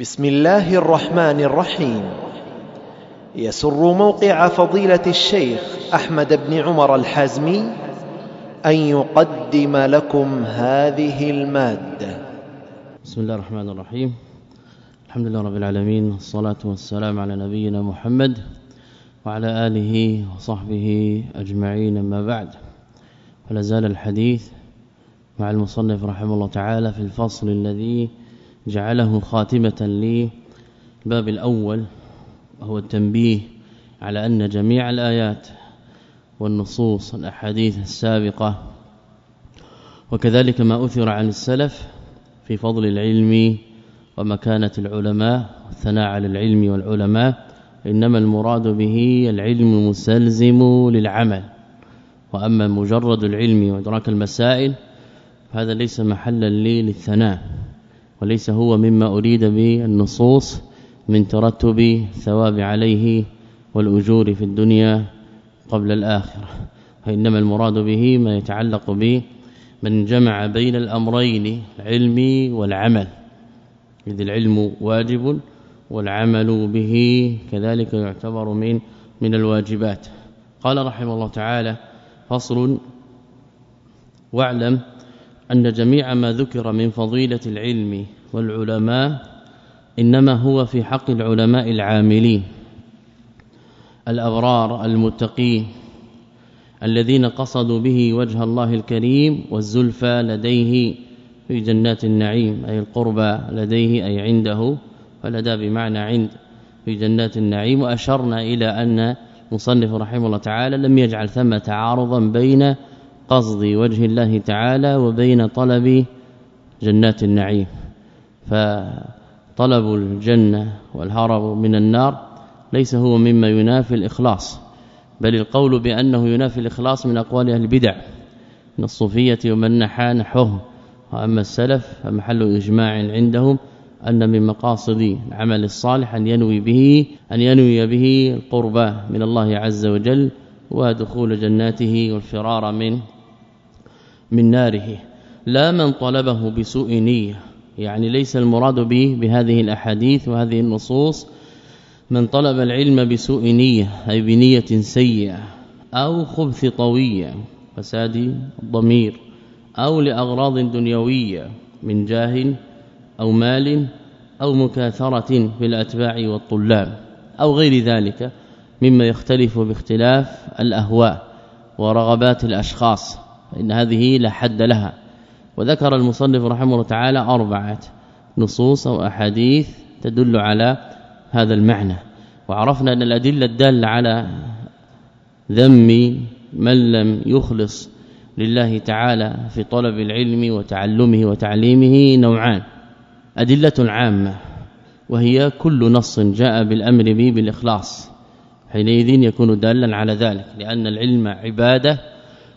بسم الله الرحمن الرحيم. يسر موقع فضيلة الشيخ أحمد بن عمر الحازمي أن يقدم لكم هذه المادة. بسم الله الرحمن الرحيم. الحمد لله رب العالمين والصلاة والسلام على نبينا محمد وعلى آله وصحبه أجمعين ما بعد. فلا زال الحديث مع المصنف رحمه الله تعالى في الفصل الذي جعله خاتمة للباب الأول وهو التنبيه على أن جميع الآيات والنصوص الاحاديث السابقة وكذلك ما أثر عن السلف في فضل العلم ومكانة العلماء والثناء على العلم والعلماء إنما المراد به العلم المستلزم للعمل. وأما مجرد العلم وإدراك المسائل هذا ليس محلا لي للثناء. وليس هو مما أريد به النصوص من ترتب الثواب عليه والأجور في الدنيا قبل الآخرة. وانما المراد به ما يتعلق به من جمع بين الأمرين العلم والعمل. إذ العلم واجب والعمل به كذلك يعتبر من من الواجبات. قال رحمه الله تعالى فصل واعلم أن جميع ما ذكر من فضيلة العلم والعلماء إنما هو في حق العلماء العاملين. الأبرار المتقين الذين قصدوا به وجه الله الكريم والزلفى لديه في جنات النعيم أي القربى لديه أي عنده فلدى بمعنى عند في جنات النعيم. وأشرنا إلى أن مصنف رحمه الله تعالى لم يجعل ثم تعارضا بين قصد وجه الله تعالى وبين طلب جنات النعيم. فطلب الجنة والهرب من النار ليس هو مما ينافي الإخلاص بل القول بأنه ينافي الإخلاص من أقوال أهل البدع من الصوفية ومن نحى نحوهم. وأما السلف فمحل إجماع عندهم أن من مقاصد العمل الصالح أن ينوي به أن ينوي به القربى من الله عز وجل ودخول جناته والفرار من من ناره. لا من طلبه بسوء نية. يعني ليس المراد به بهذه الأحاديث وهذه النصوص من طلب العلم بسوء نية أي بنية سيئة أو خبث طويه فساد الضمير أو لأغراض دنيوية من جاه أو مال أو مكاثرة في الأتباع والطلاب أو غير ذلك مما يختلف باختلاف الأهواء ورغبات الأشخاص. فإن هذه لا حد لها. وذكر المصنف رحمه الله تعالى أربعة نصوص أو أحاديث تدل على هذا المعنى. وعرفنا أن الأدلة الدالة على ذم من لم يخلص لله تعالى في طلب العلم وتعلمه وتعليمه نوعان. أدلة عامة وهي كل نص جاء بالأمر به بالإخلاص. حينئذ يكون دالا على ذلك لأن العلم عبادة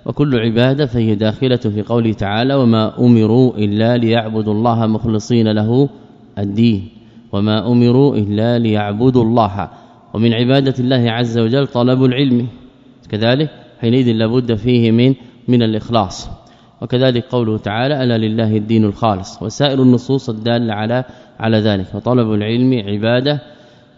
وكل عبادة فهي داخلة في قوله تعالى وما أمروا إلا ليعبدوا الله مخلصين له الدين. وما أمروا إلا ليعبدوا الله. ومن عبادة الله عز وجل طلب العلم. كذلك حينئذ لابد فيه من من الإخلاص. وكذلك قوله تعالى ألا لله الدين الخالص. وسائر النصوص الدالة على على ذلك. وطلب العلم عبادة.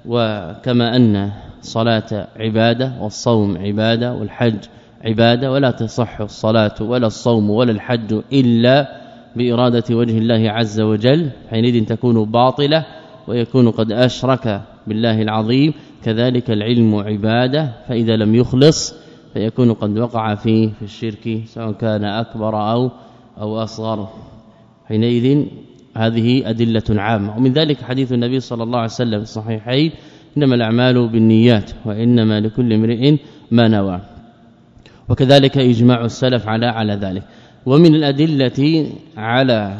وكما أن صلاة عبادة والصوم عبادة والحج عبادة ولا تصح الصلاة ولا الصوم ولا الحج إلا بإرادة وجه الله عز وجل. حينئذ تكون باطلة ويكون قد أشرك بالله العظيم. كذلك العلم عبادة فإذا لم يخلص فيكون قد وقع فيه في الشرك سواء كان أكبر أو أو أصغر. حينئذ هذه أدلة عامة. ومن ذلك حديث النبي صلى الله عليه وسلم الصحيحين إنما الأعمال بالنيات وإنما لكل امرئ ما نوى. وكذلك إجماع السلف على على ذلك. ومن الأدلة على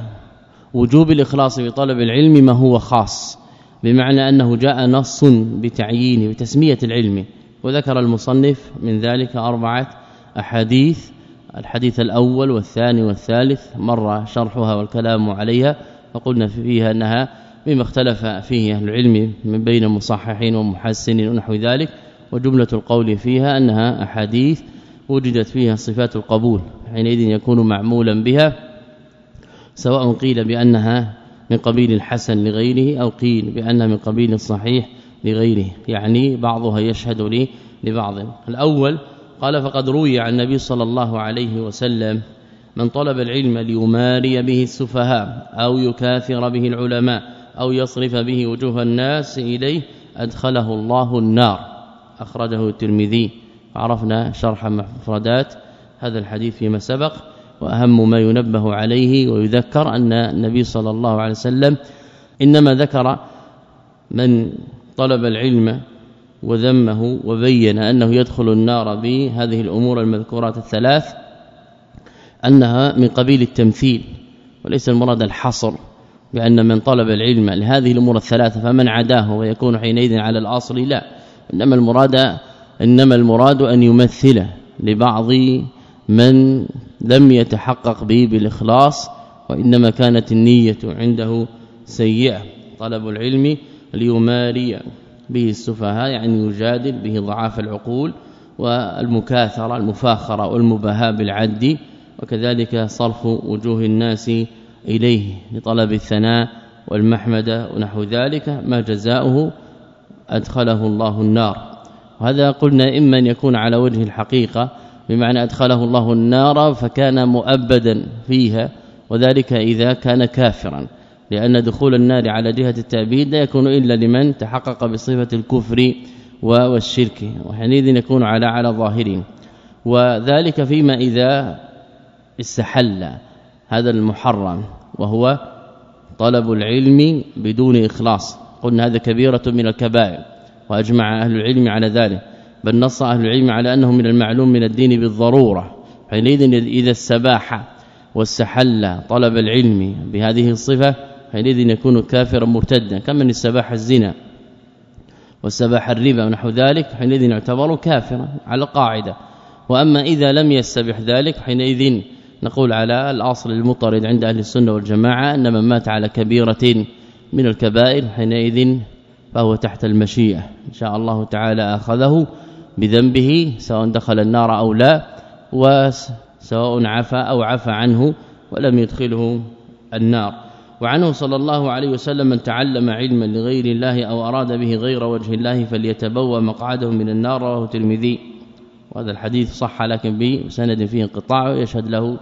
وجوب الإخلاص في طلب العلم ما هو خاص بمعنى أنه جاء نص بتعيين بتسمية العلم. وذكر المصنف من ذلك أربعة أحاديث الحديث الأول والثاني والثالث مر شرحها والكلام عليها فقلنا فيها أنها مما اختلف فيه أهل العلم من بين مصححين ومحسنين ونحو ذلك. وجملة القول فيها أنها أحاديث وجدت فيها صفات القبول حينئذ يكون معمولا بها سواء قيل بأنها من قبيل الحسن لغيره أو قيل بأنها من قبيل الصحيح لغيره. يعني بعضها يشهد لبعض. الأول قال فقد روي عن النبي صلى الله عليه وسلم من طلب العلم ليماري به السفهاء أو يكاثر به العلماء أو يصرف به وجوه الناس إليه أدخله الله النار. أخرجه الترمذي. عرفنا شرح مفردات هذا الحديث فيما سبق وأهم ما ينبه عليه ويذكر أن النبي صلى الله عليه وسلم إنما ذكر من طلب العلم وذمه وبين أنه يدخل النار بهذه الأمور المذكورات الثلاث أنها من قبيل التمثيل وليس المراد الحصر بأن من طلب العلم لهذه الأمور الثلاثة فمن عداه ويكون حينئذ على الأصل لا إنما المراد إنما المراد أن يمثل لبعض من لم يتحقق به بالإخلاص وإنما كانت النية عنده سيئة. طلب العلم ليماري به السفهاء يعني يجادل به ضعاف العقول والمكاثرة المفاخرة والمباهاة بالعد وكذلك صرف وجوه الناس إليه لطلب الثناء والمحمد ونحو ذلك ما جزاؤه أدخله الله النار. وهذا قلنا إما أن يكون على وجه الحقيقة بمعنى أدخله الله النار فكان مؤبدا فيها وذلك إذا كان كافرا. لأن دخول النار على جهة التأبيد لا يكون إلا لمن تحقق بصفة الكفر والشرك وحينئذ يكون على على ظاهرين. وذلك فيما إذا استحل هذا المحرم وهو طلب العلم بدون إخلاص. قلنا هذا كبيرة من الكبائر. وأجمع أهل العلم على ذلك بل نص أهل العلم على أنه من المعلوم من الدين بالضرورة حينئذ إذا السباحه واستحل طلب العلم بهذه الصفة حينئذ يكون كافرا مرتدا كما من السباح الزنا والسباح الربا ونحو ذلك حينئذ يعتبر كافرا على القاعده وأما إذا لم يستبح ذلك حينئذ نقول على الأصل المطرد عند أهل السنة والجماعة أن من مات على كبيرة من الكبائر حينئذ فهو تحت المشيئة. إن شاء الله تعالى أخذه بذنبه سواء دخل النار أو لا وسواء عفى أو عفى عنه ولم يدخله النار. وعنه صلى الله عليه وسلم من تعلم علما لغير الله أو أراد به غير وجه الله فليتبوى مقعده من النار رواه الترمذي. وهذا الحديث صح لكن بسند فيه انقطاع يشهد له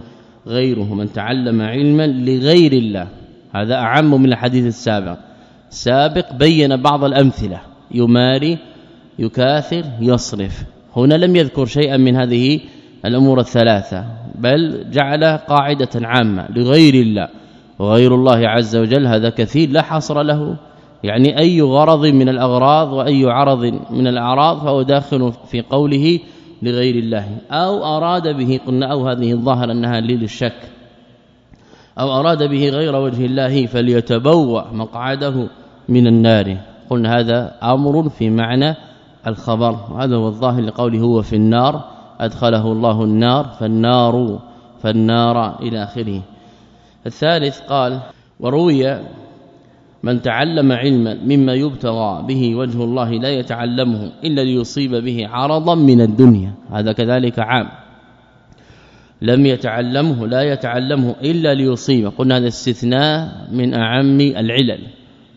غيره من تعلم علما لغير الله. هذا أعم من الحديث السابق. سابق بين بعض الأمثلة. يماري يكاثر يصرف. هنا لم يذكر شيئا من هذه الأمور الثلاثة بل جعل قاعدة عامة لغير الله. وغير الله عز وجل هذا كثير لا حصر له. يعني أي غرض من الأغراض وأي عرض من الأعراض فهو داخل في قوله لغير الله. أو أراد به قلنا أو هذه الظاهر أنها للشك. أو أراد به غير وجه الله فليتبوأ مقعده. من النار. قلنا هذا أمر في معنى الخبر. وهذا هو الظاهر لقوله هو في النار. أدخله الله النار فالنار فالنار إلى آخره. الثالث قال وروي من تعلم علما مما يبتغى به وجه الله لا يتعلمه إلا ليصيب به عرضا من الدنيا. هذا كذلك عام. لم يتعلمه لا يتعلمه إلا ليصيب. قلنا هذا استثناء من أعم العلل.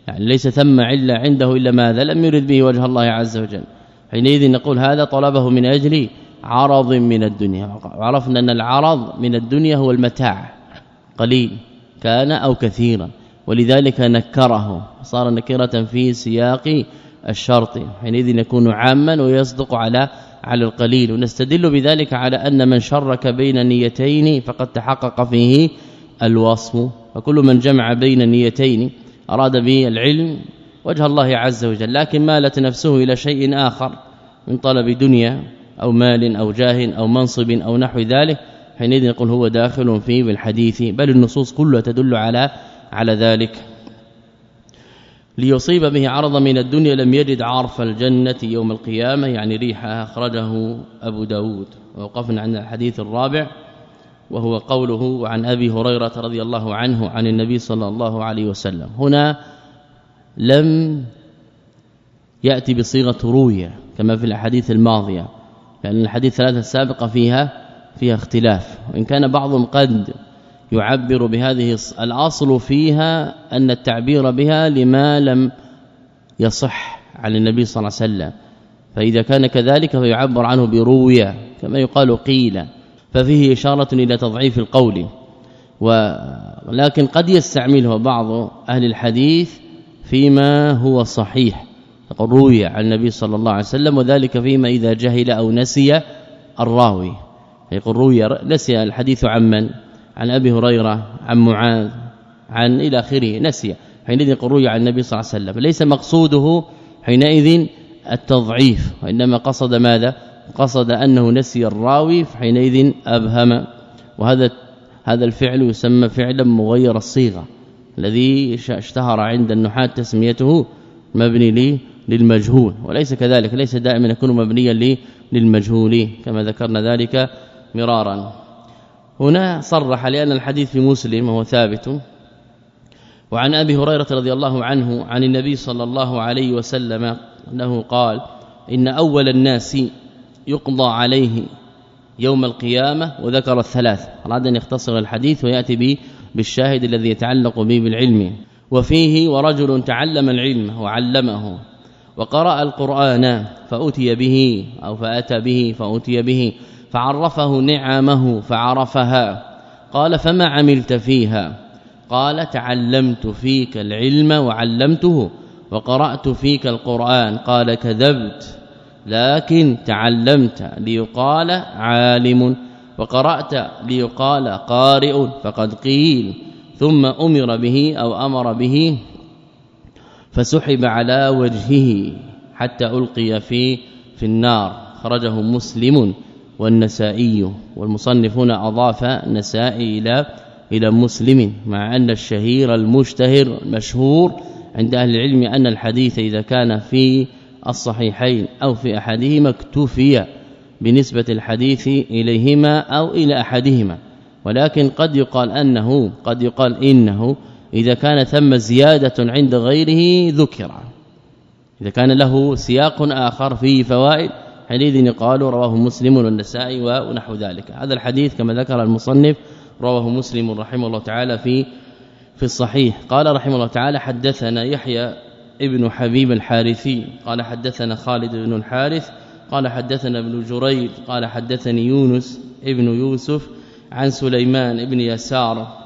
يعني ليس ثم عله عنده إلا ماذا؟ لم يرد به وجه الله عز وجل. حينئذ نقول هذا طلبه من أجل عرض من الدنيا. وعرفنا أن العرض من الدنيا هو المتاع. قليل. كان أو كثيرا. ولذلك نكره. صار نكرة في سياق الشرط. حينئذ يكون عاما ويصدق على على القليل. ونستدل بذلك على أن من شرك بين نيتين فقد تحقق فيه الوصف. فكل من جمع بين نيتين أراد به العلم وجه الله عز وجل لكن مالت نفسه إلى شيء آخر من طلب دنيا أو مال أو جاه أو منصب أو نحو ذلك حينئذ يقول هو داخل فيه بالحديث بل النصوص كلها تدل على على ذلك. ليصيب به عرضا من الدنيا لم يجد عرف الجنة يوم القيامة يعني ريحها أخرجه أبو داود. ووقفنا عند الحديث الرابع. وهو قوله عن أبي هريرة رضي الله عنه عن النبي صلى الله عليه وسلم. هنا لم يأتي بصيغة رويه كما في الأحاديث الماضية لأن الحديث الثلاثة السابقة فيها فيها اختلاف. وإن كان بعضهم قد يعبر بهذه الأصل فيها أن التعبير بها لما لم يصح عن النبي صلى الله عليه وسلم. فإذا كان كذلك فيعبر عنه برويه كما يقال قيل. ففيه إشارة إلى تضعيف القول. ولكن قد يستعمله بعض أهل الحديث فيما هو صحيح. يقول روي عن النبي صلى الله عليه وسلم وذلك فيما إذا جهل أو نسي الراوي. يقول روي نسي الحديث عن من؟ عن أبي هريرة عن معاذ عن إلى آخره نسي. حينئذ يقول روي عن النبي صلى الله عليه وسلم. ليس مقصوده حينئذ التضعيف وإنما قصد ماذا؟ قصد أنه نسي الراوي حينئذ أبهم. وهذا هذا الفعل يسمى فعلا مغير الصيغة الذي اشتهر عند النحاة تسميته مبني لي للمجهول. وليس كذلك ليس دائما يكون مبنيا للمجهول كما ذكرنا ذلك مرارا. هنا صرح لأن الحديث في مسلم وهو ثابت. وعن أبي هريرة رضي الله عنه عن النبي صلى الله عليه وسلم أنه قال إن أول الناس يقضى عليه يوم القيامة وذكر الثلاث. اراد أن يختصر الحديث ويأتي به بالشاهد الذي يتعلق به بالعلم. وفيه ورجل تعلم العلم وعلمه وقرأ القرآن فأتي به أو فأتى به فأتي به فعرفه نعمه فعرفها. قال فما عملت فيها؟ قال تعلمت فيك العلم وعلمته وقرأت فيك القرآن. قال كذبت. لكن تعلمت ليقال عالم وقرأت ليقال قارئ فقد قيل ثم أمر به أو أمر به فسحب على وجهه حتى ألقي في في النار. خرجه مسلم والنسائي والمصنفون أضاف النسائي إلى إلى مسلم مع أن الشهير المشتهر مشهور عند أهل العلم أن الحديث إذا كان في الصحيحين أو في أحدهما اكتفي بنسبة الحديث إليهما أو إلى أحدهما. ولكن قد يقال أنه قد يقال إنه إذا كان ثم زيادة عند غيره ذكر. إذا كان له سياق آخر فيه فوائد حديث يقال رواه مسلم والنسائي ونحو ذلك. هذا الحديث كما ذكر المصنف رواه مسلم رحمه الله تعالى في في الصحيح. قال رحمه الله تعالى حدثنا يحيى ابن حبيب الحارثي قال حدثنا خالد بن الحارث قال حدثنا ابن جريج قال حدثني يونس ابن يوسف عن سليمان ابن يسار.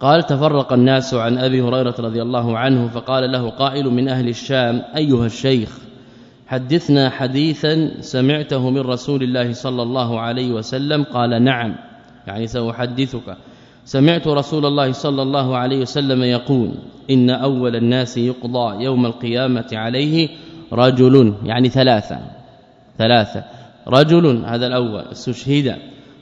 قال تفرق الناس عن أبي هريرة رضي الله عنه فقال له قائل من أهل الشام أيها الشيخ حدثنا حديثا سمعته من رسول الله صلى الله عليه وسلم قال نعم يعني سأحدثك. سمعت رسول الله صلى الله عليه وسلم يقول إن أول الناس يقضى يوم القيامة عليه رجل يعني ثلاثة ثلاثة رجل هذا الأول استشهد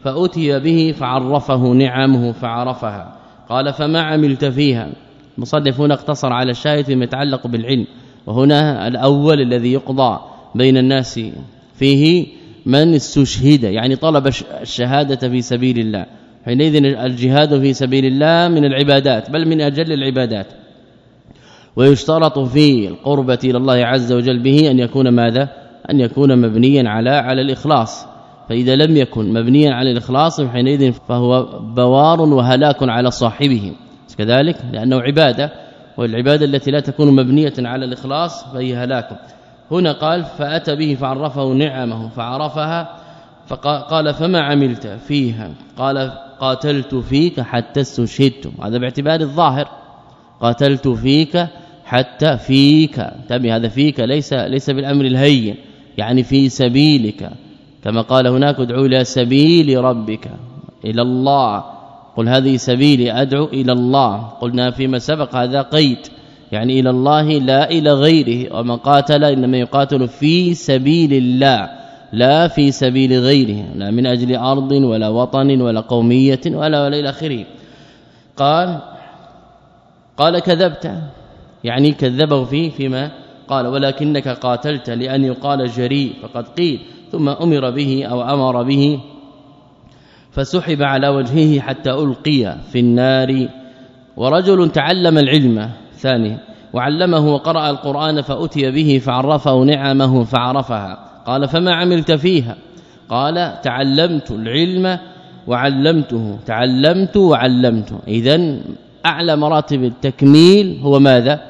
فأتي به فعرفه نعمه فعرفها قال فما عملت فيها؟ المصنف هنا اقتصر على الشاهد فيما يتعلق بالعلم وهنا الأول الذي يقضى بين الناس فيه من استشهد يعني طلب الشهادة في سبيل الله. حينئذ الجهاد في سبيل الله من العبادات بل من أجل العبادات. ويشترط في القربة إلى الله عز وجل به أن يكون ماذا؟ أن يكون مبنيا على على الإخلاص. فإذا لم يكن مبنيا على الإخلاص حينئذ فهو بوار وهلاك على صاحبه. كذلك لأنه عبادة والعبادة التي لا تكون مبنية على الإخلاص فهي هلاك. هنا قال فأتى به فعرفه نعمه فعرفها فقال فما عملت فيها؟ قال قاتلت فيك حتى استشهدت هذا باعتبار الظاهر. قاتلت فيك حتى فيك. تبي هذا فيك ليس ليس بالأمر الهين يعني في سبيلك. كما قال هناك ادعو إلى سبيل ربك إلى الله. قل هذه سبيلي أدعو إلى الله. قلنا فيما سبق هذا قيد. يعني إلى الله لا إلى غيره. ومن قاتل إنما يقاتل في سبيل الله. لا في سبيل غيره لا من أجل أرض ولا وطن ولا قومية ولا ولا إلى آخره. قال قال كذبت. يعني كذبه فيه فيما قال ولكنك قاتلت لأن يقال جريء فقد قيل ثم أمر به أو أمر به فسحب على وجهه حتى ألقي في النار. ورجل تعلم العلم ثاني وعلمه وقرأ القرآن فأتي به فعرفه نعمه فعرفها. قال فما عملت فيها؟ قال تعلمت العلم وعلمته تعلمت وعلمت اذا أعلى مراتب التكميل هو ماذا؟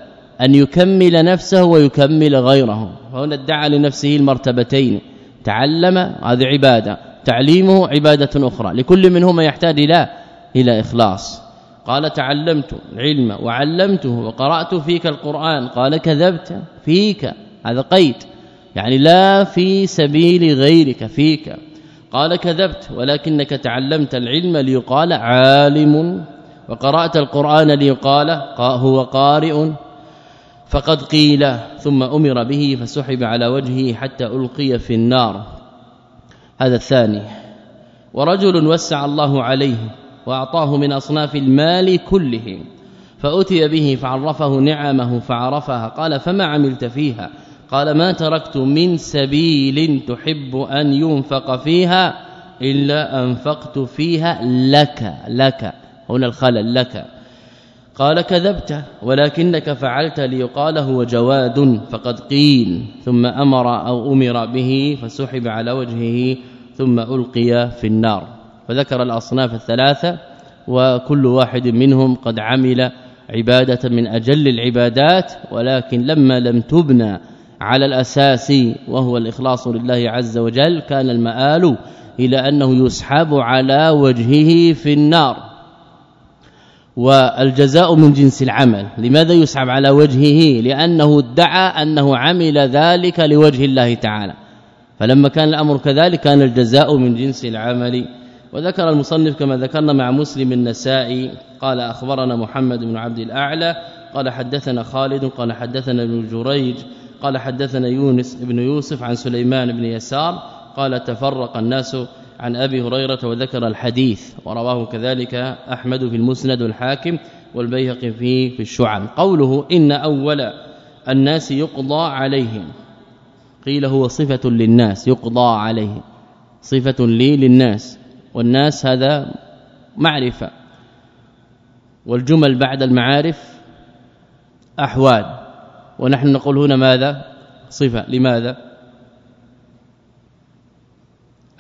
أن يكمل نفسه ويكمل غيره. فهنا ادعى لنفسه المرتبتين. تعلم هذه عبادة. تعليمه عبادة أخرى. لكل منهما يحتاج إلى إلى إخلاص. قال تعلمت العلم وعلمته وقرأت فيك القرآن. قال كذبت فيك هذا قيد. يعني لا في سبيل غيرك فيك. قال كذبت ولكنك تعلمت العلم ليقال عالم وقرأت القرآن ليقال هو قارئ فقد قيل ثم أمر به فسحب على وجهه حتى ألقي في النار. هذا الثاني. ورجل وسع الله عليه وأعطاه من أصناف المال كله فأتي به فعرفه نعمه فعرفها قال فما عملت فيها؟ قال ما تركت من سبيل تحب أن ينفق فيها إلا أنفقت فيها لك لك. هنا الخلل لك. قال كذبت ولكنك فعلت ليقال هو جواد فقد قيل. ثم أمر أو أمر به فسحب على وجهه ثم ألقي في النار. فذكر الأصناف الثلاثة وكل واحد منهم قد عمل عبادة من أجل العبادات ولكن لما لم تبنى على الأساس وهو الإخلاص لله عز وجل كان المآل إلى أنه يسحب على وجهه في النار. والجزاء من جنس العمل لماذا يسحب على وجهه؟ لأنه ادعى أنه عمل ذلك لوجه الله تعالى. فلما كان الأمر كذلك كان الجزاء من جنس العمل. وذكر المصنف كما ذكرنا مع مسلم النسائي قال أخبرنا محمد بن عبد الأعلى قال حدثنا خالد قال حدثنا ابن جريج قال حدثنا يونس بن يوسف عن سليمان بن يسار قال تفرق الناس عن أبي هريرة وذكر الحديث ورواه كذلك أحمد في المسند الحاكم والبيهقي في في الشعب قوله إن أول الناس يقضى عليهم قيل هو صفة للناس يقضى عليه صفة لي للناس والناس هذا معرفة والجمل بعد المعارف أحوال. ونحن نقول هنا ماذا؟ صفة. لماذا؟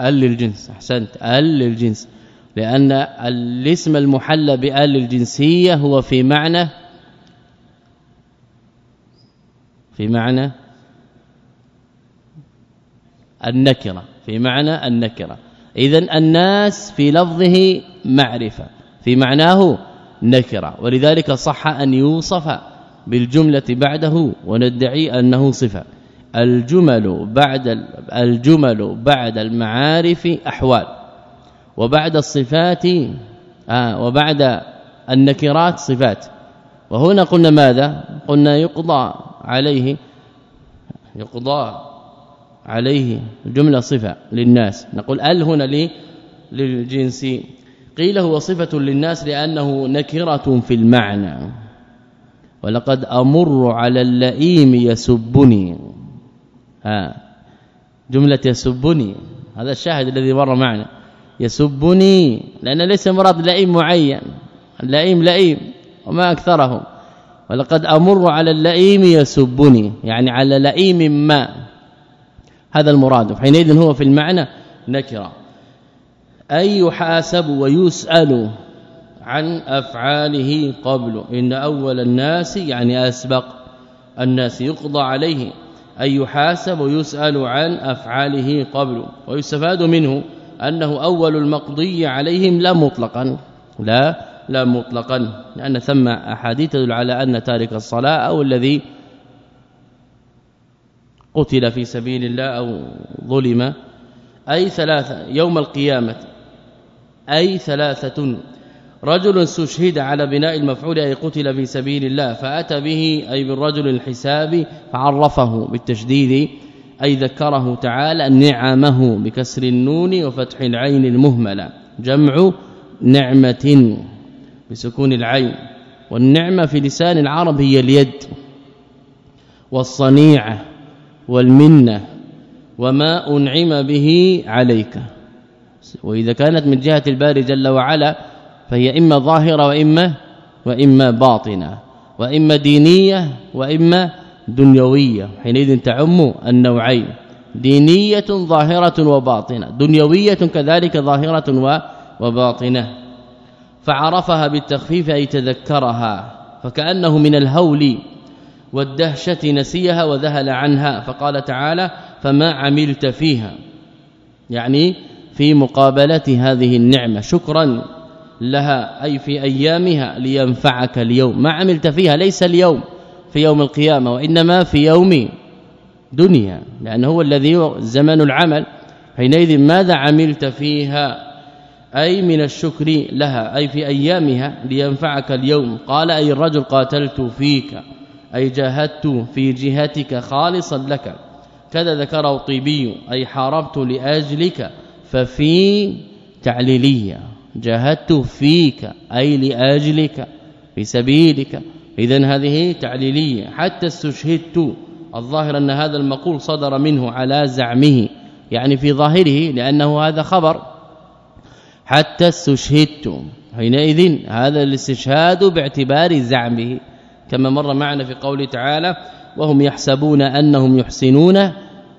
أل للجنس. أحسنت. أل للجنس. لأن الاسم المحلى بأل الجنسية هو في معنى في معنى النكرة. في معنى النكرة. اذا الناس في لفظه معرفة. في معناه نكرة. ولذلك صح أن يوصف بالجملة بعده وندعي أنه صفة. الجمل بعد الجمل بعد المعارف أحوال. وبعد الصفات آه وبعد النكرات صفات. وهنا قلنا ماذا؟ قلنا يقضى عليه يقضى عليه جملة صفة للناس. نقول ال هنا لي للجنس. قيل هو صفة للناس لأنه نكرة في المعنى. ولقد أمر على اللئيم يسبني. ها جملة يسبني. هذا الشاهد الذي مر معنا. يسبني لأن ليس مراد لئيم معين. اللئيم لئيم وما أكثره ولقد أمر على اللئيم يسبني يعني على لئيم ما. هذا المراد. حينئذ هو في المعنى نكرة. أي يحاسب ويسأل. عن أفعاله قبل. إن أول الناس يعني أسبق الناس يقضى عليه أن يحاسب ويسأل عن أفعاله قبل. ويستفاد منه أنه أول المقضي عليهم لا مطلقا. لا لا مطلقا. لأن ثم أحاديث تدل على أن تارك الصلاة أو الذي قتل في سبيل الله أو ظلم أي ثلاثة يوم القيامة أي ثلاثة رجل استشهد على بناء المفعول أي قتل في سبيل الله فأتى به أي بالرجل الحساب فعرفه بالتشديد أي ذكره تعالى نعمه بكسر النون وفتح العين المهملة. جمع نعمة بسكون العين والنعمة في لسان العرب هي اليد والصنيعة والمنة وما أنعم به عليك. وإذا كانت من جهة الباري جل وعلا فهي إما ظاهرة وإما وإما باطنة وإما دينية وإما دنيوية. حينئذ تعم النوعين دينية ظاهرة وباطنة دنيوية كذلك ظاهرة وباطنة. فعرفها بالتخفيف أي تذكرها فكأنه من الهول والدهشة نسيها وذهل عنها. فقال تعالى فما عملت فيها. يعني في مقابلة هذه النعمة. شكرا. لها أي في أيامها لينفعك اليوم. ما عملت فيها ليس اليوم في يوم القيامة وإنما في يوم دنيا. لأنه هو الذي زمن العمل. حينئذ ماذا عملت فيها؟ أي من الشكر لها أي في أيامها لينفعك اليوم. قال أي الرجل قاتلت فيك أي جاهدت في جهتك خالصا لك. كذا ذكره طيبي أي حاربت لأجلك ففي تعليلية. جاهدت فيك أي لأجلك في سبيلك. اذا هذه تعليلية. حتى استشهدت الظاهر أن هذا المقول صدر منه على زعمه يعني في ظاهره لأنه هذا خبر. حتى استشهدت حينئذ هذا الاستشهاد باعتبار زعمه. كما مر معنا في قوله تعالى وهم يحسبون أنهم يحسنون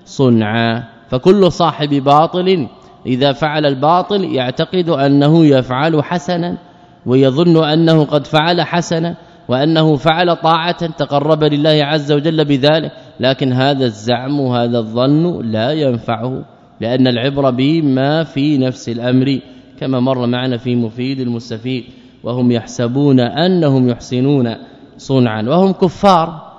صنعا. فكل صاحب باطل إذا فعل الباطل يعتقد أنه يفعل حسنا ويظن أنه قد فعل حسنا وأنه فعل طاعة تقرب لله عز وجل بذلك. لكن هذا الزعم وهذا الظن لا ينفعه لأن العبرة بما في نفس الأمر كما مر معنا في مفيد المستفيد. وهم يحسبون أنهم يحسنون صنعا. وهم كفار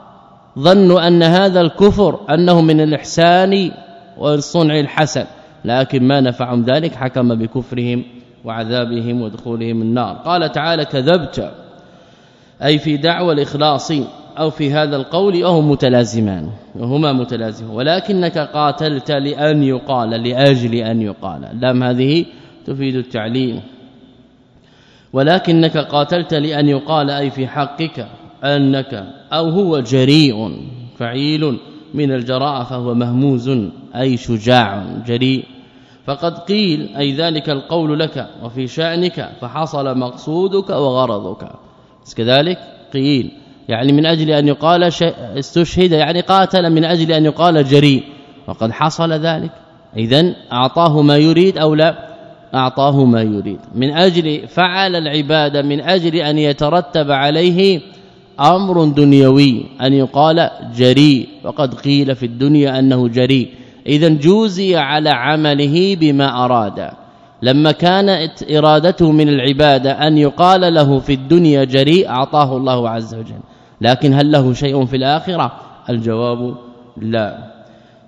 ظنوا أن هذا الكفر أنه من الإحسان والصنع الحسن. لكن ما نفعهم ذلك حكم بكفرهم وعذابهم ودخولهم النار. قال تعالى كذبت. أي في دعوى الإخلاص أو في هذا القول وهو متلازمان وهما متلازمان ولكنك قاتلت لأن يقال لأجل أن يقال. لام هذه تفيد التعليم ولكنك قاتلت لأن يقال أي في حقك أنك أو هو جريء فعيل من الجراءة فهو مهموز أي شجاع جريء فقد قيل أي ذلك القول لك وفي شأنك فحصل مقصودك وغرضك. كذلك قيل يعني من أجل أن يقال استشهد يعني قاتل من أجل أن يقال جريء. وقد حصل ذلك. اذا أعطاه ما يريد أو لا؟ أعطاه ما يريد. من أجل فعل العباده من أجل أن يترتب عليه أمر دنيوي أن يقال جريء. وقد قيل في الدنيا أنه جريء. اذا جوزي على عمله بما أراد. لما كانت إرادته من العبادة أن يقال له في الدنيا جريء أعطاه الله عز وجل. لكن هل له شيء في الآخرة؟ الجواب لا.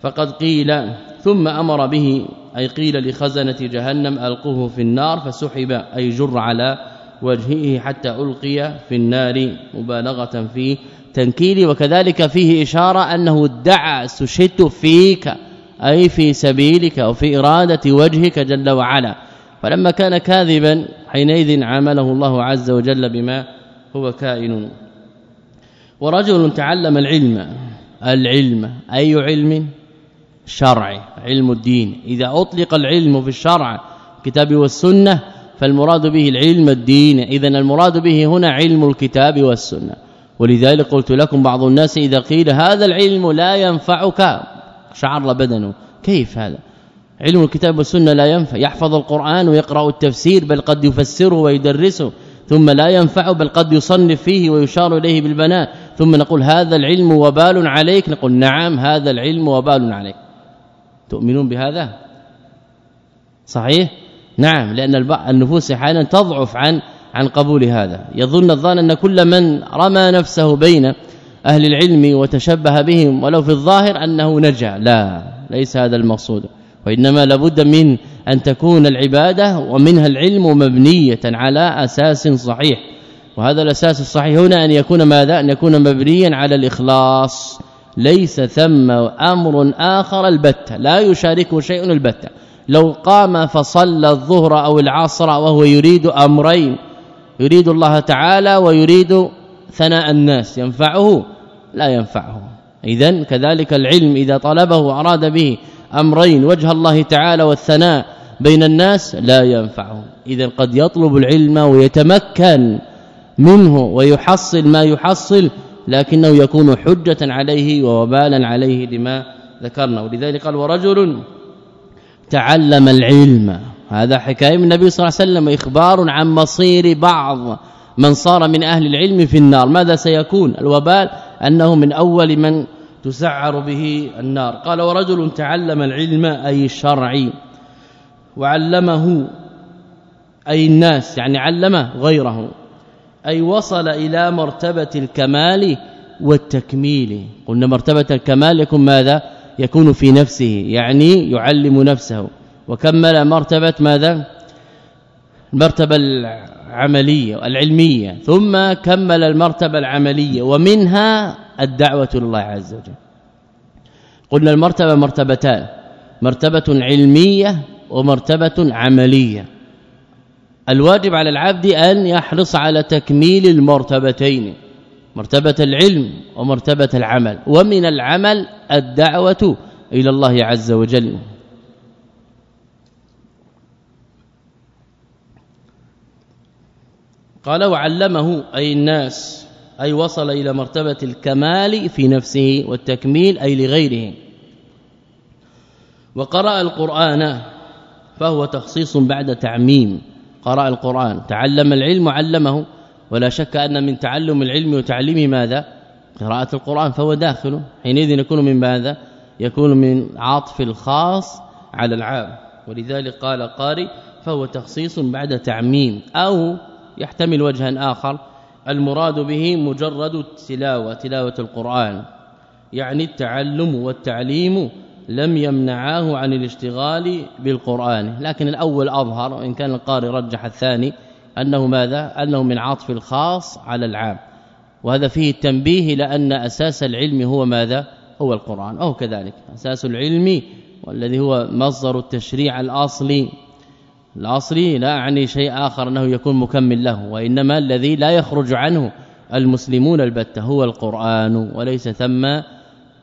فقد قيل ثم أمر به أي قيل لخزنة جهنم ألقوه في النار فسحب أي جر على وجهه حتى ألقي في النار مبالغة في تنكيل وكذلك فيه إشارة أنه ادعى استشهدت فيك. أي في سبيلك وفي إرادة وجهك جل وعلا. فلما كان كاذبا حينئذ عامله الله عز وجل بما هو كائن. ورجل تعلم العلم العلم أي علم؟ شرعي علم الدين. إذا أطلق العلم في الشرع كتاب والسنة فالمراد به العلم الدين. اذا المراد به هنا علم الكتاب والسنة. ولذلك قلت لكم بعض الناس إذا قيل هذا العلم لا ينفعك. شعر بدنه. كيف هذا؟ علم الكتاب والسنة لا ينفع. يحفظ القرآن ويقرأ التفسير بل قد يفسره ويدرسه ثم لا ينفع بل قد يصنف فيه ويشار إليه بالبناء. ثم نقول هذا العلم وبال عليك. نقول نعم هذا العلم وبال عليك. تؤمنون بهذا؟ صحيح؟ نعم لأن النفوس أحيانا تضعف عن عن قبول هذا. يظن الظان أن كل من رمى نفسه بين أهل العلم وتشبه بهم ولو في الظاهر أنه نجا. لا ليس هذا المقصود. وإنما لابد من أن تكون العبادة ومنها العلم مبنية على أساس صحيح. وهذا الأساس الصحيح هنا أن يكون ماذا؟ أن يكون مبنيا على الإخلاص. ليس ثم أمر آخر البتة. لا يشاركه شيء البتة. لو قام فصلى الظهر أو العصر وهو يريد أمرين يريد الله تعالى ويريد ثناء الناس ينفعه. لا ينفعه. اذا كذلك العلم إذا طلبه واراد به أمرين وجه الله تعالى والثناء بين الناس لا ينفعه. اذا قد يطلب العلم ويتمكن منه ويحصل ما يحصل لكنه يكون حجة عليه ووبالا عليه لما ذكرنا. ولذلك قال ورجل تعلم العلم هذا حكاية من النبي صلى الله عليه وسلم إخبار عن مصير بعض من صار من أهل العلم في النار. ماذا سيكون؟ الوبال أنه من أول من تسعر به النار. قال ورجل تعلم العلم أي الشرعي وعلمه أي الناس يعني علم غيره أي وصل إلى مرتبة الكمال والتكميل. قلنا مرتبة الكمال يكون ماذا؟ يكون في نفسه يعني يعلم نفسه. وكمل مرتبة ماذا؟ المرتبه العملية العلمية. ثم كمل المرتبة العملية. ومنها الدعوة لله عز وجل. قلنا المرتبة مرتبتان. مرتبة علمية ومرتبة عملية. الواجب على العبد أن يحرص على تكميل المرتبتين. مرتبة العلم ومرتبة العمل. ومن العمل الدعوة إلى الله عز وجل. قال وعلمه أي الناس أي وصل إلى مرتبة الكمال في نفسه والتكميل أي لغيره. وقرأ القرآن فهو تخصيص بعد تعميم. قرأ القرآن. تعلم العلم وعلمه ولا شك أن من تعلم العلم وتعليمه ماذا؟ قراءة القرآن فهو داخل. حينئذ يكون من ماذا؟ يكون من عطف الخاص على العام. ولذلك قال قارئ فهو تخصيص بعد تعميم. أو يحتمل وجها آخر المراد به مجرد التلاوة تلاوة القرآن. يعني التعلم والتعليم لم يمنعاه عن الاشتغال بالقرآن. لكن الأول أظهر وإن كان القارئ رجح الثاني أنه ماذا؟ أنه من عطف الخاص على العام. وهذا فيه التنبيه لأن أساس العلم هو ماذا؟ هو القرآن. أو كذلك. أساس العلم والذي هو مصدر التشريع الأصلي. الاصلي لا يعني شيء آخر أنه يكون مكمل له وإنما الذي لا يخرج عنه المسلمون البتة هو القرآن وليس ثم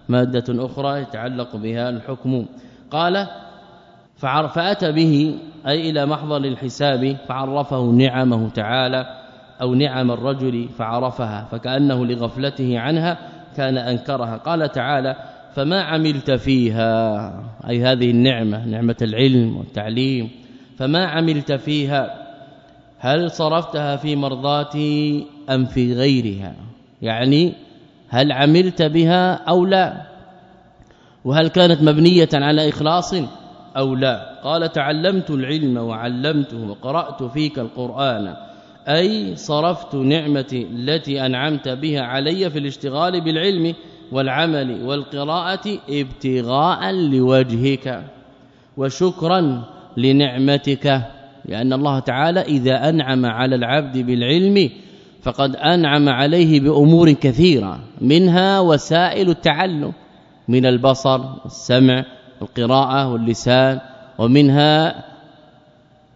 مادة أخرى يتعلق بها الحكم. قال فأتى به أي إلى محضر الحساب فعرفه نعمه تعالى أو نعم الرجل فعرفها فكأنه لغفلته عنها كان أنكرها. قال تعالى فما عملت فيها. أي هذه النعمة نعمة العلم والتعليم. فما عملت فيها؟ هل صرفتها في مرضاتي أم في غيرها؟ يعني هل عملت بها أو لا؟ وهل كانت مبنية على إخلاص أو لا؟ قال تعلمت العلم وعلمته وقرأت فيك القرآن. أي صرفت نعمتي التي أنعمت بها علي في الاشتغال بالعلم والعمل والقراءة ابتغاء لوجهك. وشكرا لنعمتك لأن الله تعالى إذا أنعم على العبد بالعلم فقد أنعم عليه بأمور كثيرة منها وسائل التعلم من البصر والسمع والقراءة واللسان ومنها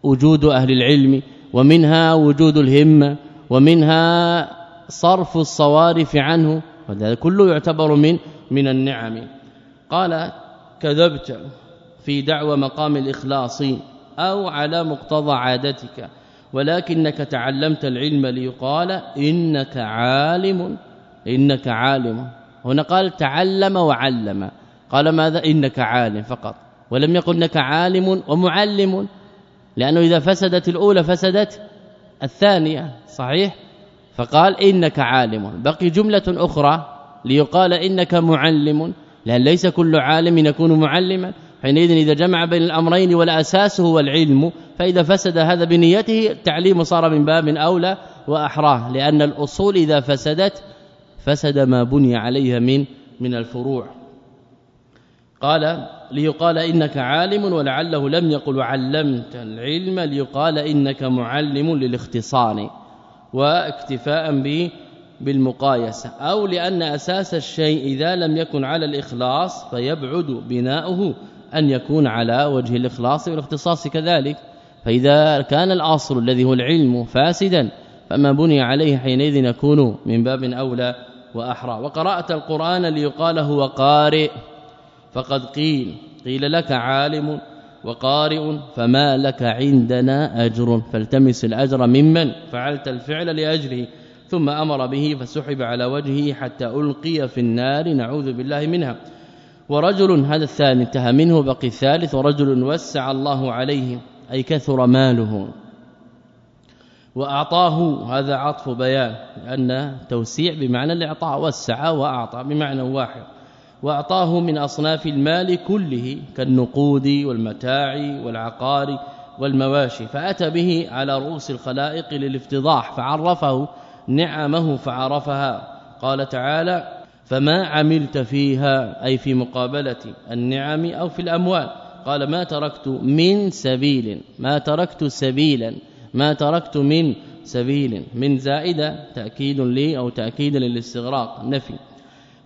وجود أهل العلم ومنها وجود الهمة ومنها صرف الصوارف عنه وهذا كله يعتبر من من النعم. قال كذبت. في دعوى مقام الإخلاص أو على مقتضى عادتك ولكنك تعلمت العلم ليقال إنك عالم إنك عالم. هنا قال تعلم وعلم. قال ماذا؟ إنك عالم فقط. ولم يقل إنك عالم ومعلم لأنه إذا فسدت الأولى فسدت الثانية صحيح؟ فقال إنك عالم. بقي جملة أخرى ليقال إنك معلم لأن ليس كل عالم يكون معلما. حينئذ إذا جمع بين الأمرين والأساس هو العلم فإذا فسد هذا بنيته التعليم صار من باب أولى وأحرى لأن الأصول إذا فسدت فسد ما بني عليها من من الفروع. قال ليقال إنك عالم ولعله لم يقل علمت العلم ليقال إنك معلم للاختصار واكتفاء به بالمقايسة. أو لأن أساس الشيء إذا لم يكن على الإخلاص فيبعد بناؤه. أن يكون على وجه الإخلاص والاختصاص كذلك. فإذا كان الأصل الذي هو العلم فاسدا فما بني عليه حينئذ يكون من باب أولى وأحرى. وقرأت القرآن ليقال هو قارئ فقد قيل قيل لك عالم وقارئ فما لك عندنا أجر؟ فالتمس الأجر ممن؟ فعلت الفعل لأجله ثم أمر به فسحب على وجهه حتى ألقي في النار نعوذ بالله منها. ورجل هذا الثاني انتهى منه بقي الثالث ورجل وسع الله عليه أي كثر ماله. وأعطاه هذا عطف بيان لأن توسيع بمعنى الإعطاء وسع وأعطى بمعنى واحد. وأعطاه من أصناف المال كله كالنقود والمتاع والعقار والمواشي. فأتى به على رؤوس الخلائق للافتضاح فعرفه نعمه فعرفها. قال تعالى فما عملت فيها أي في مقابلة النعم أو في الأموال. قال ما تركت من سبيل ما تركت سبيلا ما تركت من سبيل. من زائدة تأكيد لي أو تأكيد للاستغراق نفي.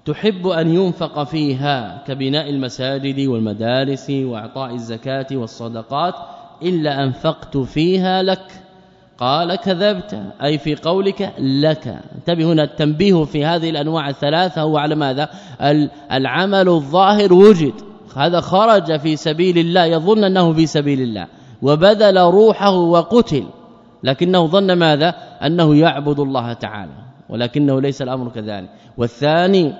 تحب أن ينفق فيها كبناء المساجد والمدارس وإعطاء الزكاة والصدقات إلا أنفقت فيها لك. قال كذبت أي في قولك لك. انتبه هنا التنبيه في هذه الأنواع الثلاثة هو على ماذا؟ العمل الظاهر وجد. هذا خرج في سبيل الله يظن أنه في سبيل الله. وبذل روحه وقتل. لكنه ظن ماذا؟ أنه يعبد الله تعالى. ولكنه ليس الأمر كذلك. والثاني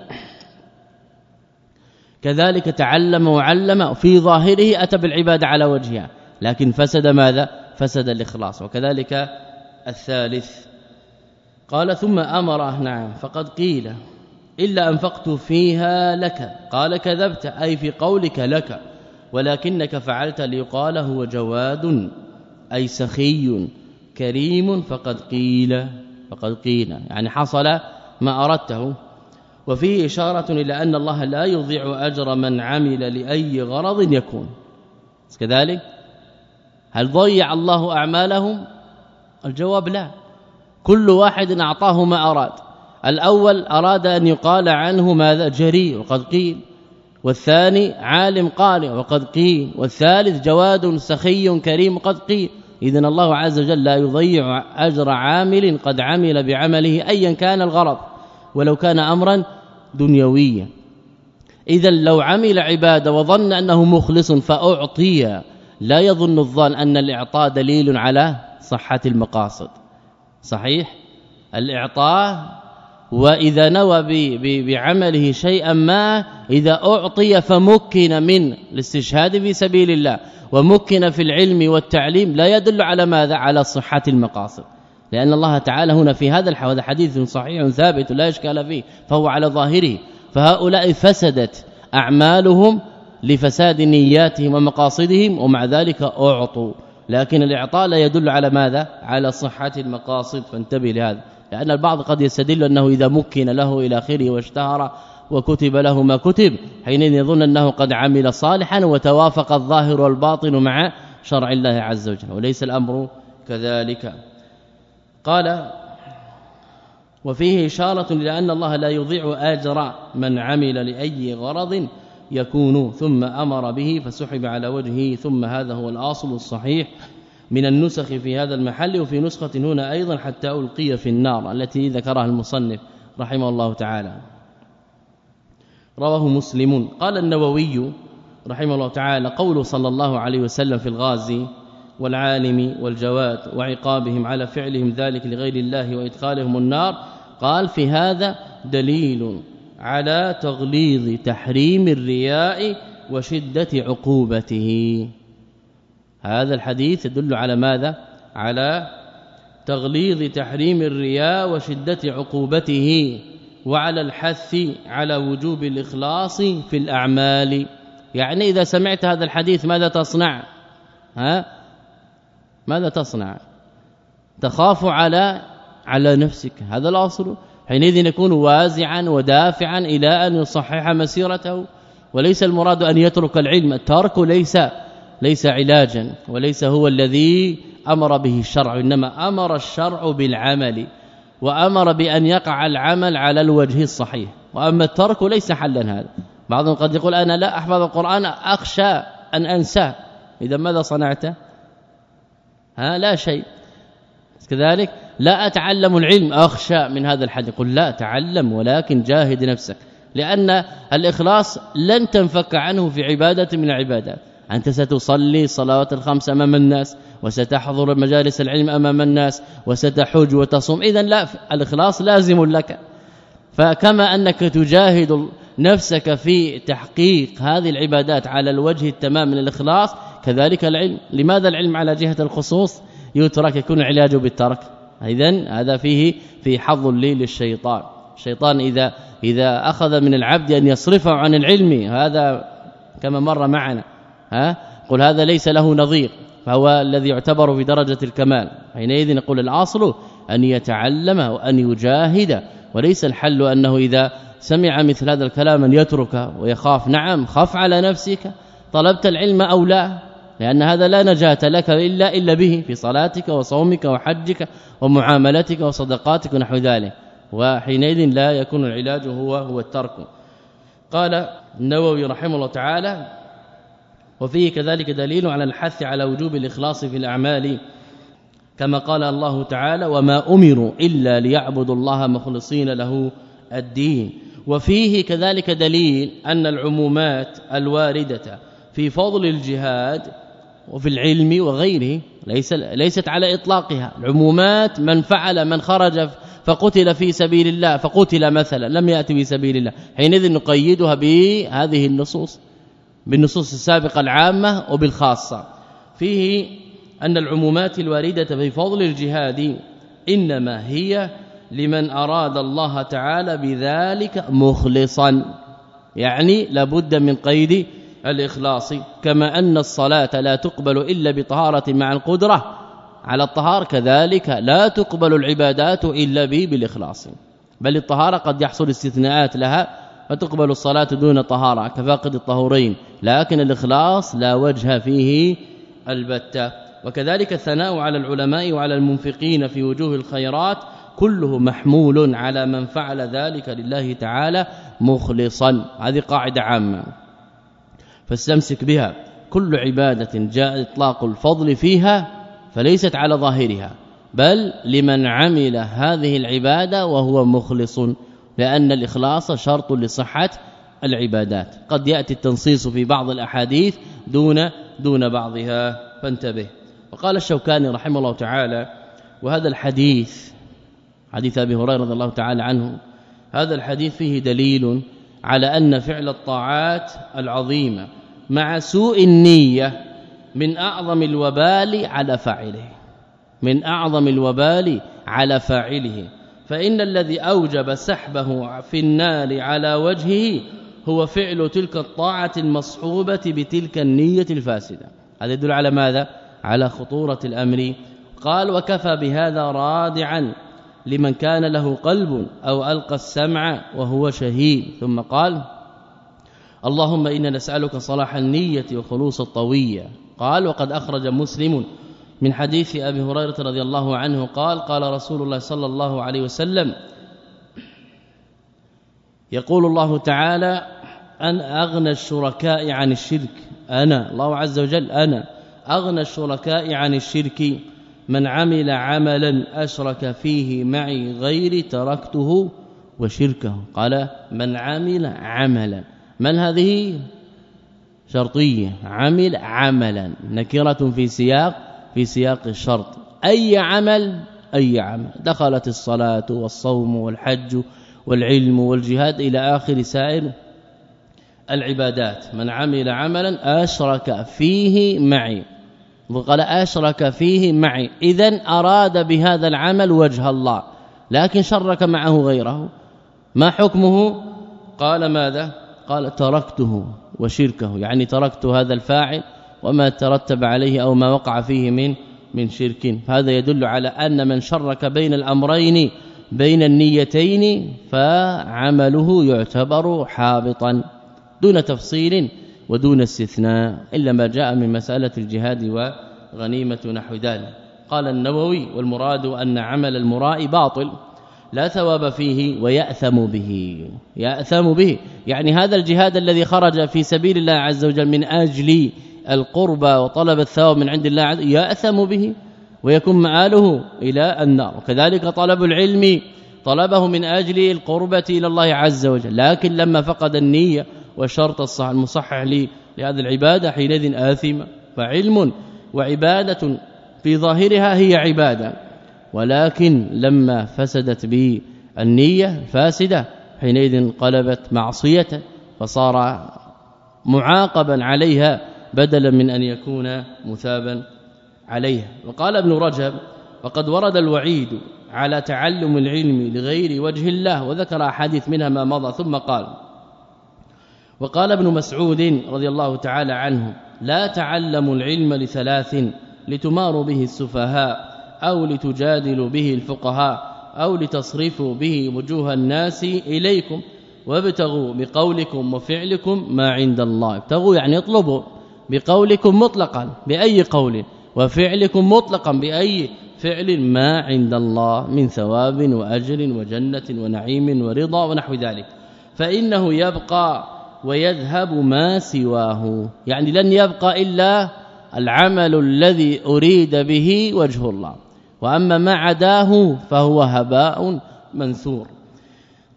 كذلك تعلم وعلم في ظاهره أتى بالعبادة على وجهها. لكن فسد ماذا؟ فسد الإخلاص وكذلك الثالث. قال ثم أمر نعم فقد قيل إلا أنفقت فيها لك. قال كذبت أي في قولك لك ولكنك فعلت ليقال هو جواد أي سخي كريم فقد قيل فقد قيل. يعني حصل ما أردته. وفيه إشارة إلى أن الله لا يضيع أجر من عمل لأي غرض يكون. كذلك هل ضيع الله أعمالهم؟ الجواب لا. كل واحد أعطاه ما أراد. الأول أراد أن يقال عنه ماذا؟ جريء وقد قيل. والثاني عالم قارئ وقد قيل. والثالث جواد سخي كريم قد قيل. اذا الله عز وجل لا يضيع أجر عامل قد عمل بعمله ايا كان الغرض ولو كان امرا دنيويا. اذا لو عمل عباده وظن أنه مخلص فاعطي لا يظن الظان أن الإعطاء دليل على صحة المقاصد. صحيح؟ الإعطاء وإذا نوى بعمله شيئا ما إذا أعطي فمكن من الاستشهاد في سبيل الله ومكن في العلم والتعليم لا يدل على ماذا؟ على صحة المقاصد. لأن الله تعالى هنا في هذا الحديث حديث صحيح ثابت لا إشكال فيه فهو على ظاهره. فهؤلاء فسدت أعمالهم لفساد نياتهم ومقاصدهم ومع ذلك أعطوا. لكن الإعطاء لا يدل على ماذا؟ على صحة المقاصد. فانتبه لهذا. لأن البعض قد يستدل أنه إذا مكن له إلى آخره واشتهر وكتب له ما كتب حينئذ يظن أنه قد عمل صالحا وتوافق الظاهر والباطن مع شرع الله عز وجل. وليس الأمر كذلك. قال وفيه إشارة إلى أن الله لا يضيع أجر من عمل لأي غرض يكون ثم أمر به فسحب على وجهه ثم هذا هو الأصل الصحيح من النسخ في هذا المحل وفي نسخة هنا أيضا حتى ألقي في النار التي ذكرها المصنف رحمه الله تعالى. رواه مسلم. قال النووي رحمه الله تعالى قول صلى الله عليه وسلم في الغازي والعالم والجواد وعقابهم على فعلهم ذلك لغير الله وإدخالهم النار قال في هذا دليل على تغليظ تحريم الرياء وشدة عقوبته. هذا الحديث يدل على ماذا؟ على تغليظ تحريم الرياء وشدة عقوبته وعلى الحث على وجوب الإخلاص في الأعمال. يعني إذا سمعت هذا الحديث ماذا تصنع؟ ها؟ ماذا تصنع؟ تخاف على على نفسك. هذا الأصل. حينئذ يكون وازعا ودافعا إلى أن يصحح مسيرته وليس المراد أن يترك العلم. الترك ليس ليس علاجا وليس هو الذي أمر به الشرع إنما أمر الشرع بالعمل وأمر بأن يقع العمل على الوجه الصحيح. وأما الترك ليس حلا هذا. بعضهم قد يقول أنا لا أحفظ القرآن أخشى أن أنساه. إذا ماذا صنعت؟ ها لا شيء. كذلك لا أتعلم العلم. أخشى من هذا الحديث قل لا تعلم ولكن جاهد نفسك. لأن الإخلاص لن تنفك عنه في عبادة من العبادات. أنت ستصلي صلوات الخمس أمام الناس وستحضر مجالس العلم أمام الناس وستحج وتصوم. اذا لا الإخلاص لازم لك. فكما أنك تجاهد نفسك في تحقيق هذه العبادات على الوجه التمام من الإخلاص كذلك العلم. لماذا العلم على جهة الخصوص؟ يترك يكون العلاج بالترك. اذا هذا فيه في حظ للشيطان. الشيطان إذا إذا أخذ من العبد أن يصرفه عن العلم هذا كما مر معنا ها؟ قل هذا ليس له نظير فهو الذي يعتبر في درجة الكمال. حينئذ نقول الأصل أن يتعلم وأن يجاهد وليس الحل أنه إذا سمع مثل هذا الكلام أن يترك ويخاف. نعم خف على نفسك طلبت العلم أو لا؟ لأن هذا لا نجاة لك إلا إلا به في صلاتك وصومك وحجك ومعاملتك وصدقاتك ونحو ذلك. وحينئذ لا يكون العلاج هو هو الترك. قال النووي رحمه الله تعالى وفيه كذلك دليل على الحث على وجوب الإخلاص في الأعمال. كما قال الله تعالى وما أمروا إلا ليعبدوا الله مخلصين له الدين وفيه كذلك دليل أن العمومات الواردة في فضل الجهاد وفي العلم وغيره ليس ليست على إطلاقها. العمومات من فعل من خرج فقتل في سبيل الله فقتل مثلا لم ياتي في سبيل الله. حينئذ نقيدها بهذه النصوص بالنصوص السابقة العامة وبالخاصة. فيه أن العمومات الواردة في فضل الجهاد إنما هي لمن أراد الله تعالى بذلك مخلصا. يعني لابد من قيد الإخلاص كما أن الصلاة لا تقبل إلا بطهارة مع القدرة. على الطهارة كذلك لا تقبل العبادات إلا به بالإخلاص. بل الطهارة قد يحصل استثناءات لها فتقبل الصلاة دون طهارة كفاقد الطهورين. لكن الإخلاص لا وجه فيه البتة. وكذلك الثناء على العلماء وعلى المنفقين في وجوه الخيرات كله محمول على من فعل ذلك لله تعالى مخلصا. هذه قاعدة عامة. فاستمسك بها. كل عبادة جاء إطلاق الفضل فيها فليست على ظاهرها. بل لمن عمل هذه العبادة وهو مخلص لأن الإخلاص شرط لصحة العبادات. قد يأتي التنصيص في بعض الأحاديث دون دون بعضها. فانتبه. وقال الشوكاني رحمه الله تعالى وهذا الحديث حديث أبي هريرة رضي الله تعالى عنه هذا الحديث فيه دليل على أن فعل الطاعات العظيمة. مع سوء النية من أعظم الوبال على فاعله. من أعظم الوبال على فاعله. فإن الذي أوجب سحبه في النار على وجهه هو فعل تلك الطاعة المصحوبة بتلك النية الفاسدة. هذا يدل على ماذا؟ على خطورة الأمر. قال وكفى بهذا رادعا لمن كان له قلب أو ألقى السمع وهو شهيد. ثم قال اللهم إنا نسألك صلاح النية وخلوص الطوية. قال وقد أخرج مسلم من حديث أبي هريرة رضي الله عنه قال قال رسول الله صلى الله عليه وسلم يقول الله تعالى أن أغنى الشركاء عن الشرك. أنا الله عز وجل أنا. أغنى الشركاء عن الشرك. من عمل عملا أشرك فيه معي غيري تركته وشركه. قال من عمل عملا. من هذه؟ شرطية. عمل عملا. نكرة في سياق في سياق الشرط. أي عمل؟ أي عمل. دخلت الصلاة والصوم والحج والعلم والجهاد إلى آخر سائر العبادات. من عمل عملا أشرك فيه معي. وقال أشرك فيه معي. اذا أراد بهذا العمل وجه الله. لكن شرك معه غيره. ما حكمه؟ قال ماذا؟ قال تركته وشركه يعني تركت هذا الفاعل وما ترتب عليه أو ما وقع فيه من من شرك. فهذا يدل على أن من شرك بين الأمرين بين النيتين فعمله يعتبر حابطا دون تفصيل ودون استثناء إلا ما جاء من مسألة الجهاد وغنيمة نحو ذلك. قال النووي والمراد أن عمل المراء باطل. لا ثواب فيه ويأثم به. يأثم به. يعني هذا الجهاد الذي خرج في سبيل الله عز وجل من أجل القربى وطلب الثواب من عند الله يأثم به ويكون مآله إلى النار. وكذلك طلب العلم طلبه من أجل القربة إلى الله عز وجل. لكن لما فقد النية والشرط الصح المصحح لهذه العبادة حينئذ آثم فعلم وعبادة في ظاهرها هي عبادة. ولكن لما فسدت به النية فاسدة حينئذ انقلبت معصيه فصار معاقبا عليها بدلا من أن يكون مثابا عليه وقال ابن رجب وقد ورد الوعيد على تعلم العلم لغير وجه الله وذكر أحاديث منها ما مضى ثم قال وقال ابن مسعود رضي الله تعالى عنه لا تعلموا العلم لثلاث لتماروا به السفهاء أو لتجادلوا به الفقهاء أو لتصرفوا به وجوه الناس إليكم وابتغوا بقولكم وفعلكم ما عند الله. ابتغوا يعني اطلبوا بقولكم مطلقا بأي قول؟ وفعلكم مطلقا بأي فعل ما عند الله من ثواب وأجر وجنة ونعيم ورضا ونحو ذلك. فإنه يبقى ويذهب ما سواه. يعني لن يبقى إلا العمل الذي أريد به وجه الله. وأما ما عداه فهو هباء منثور.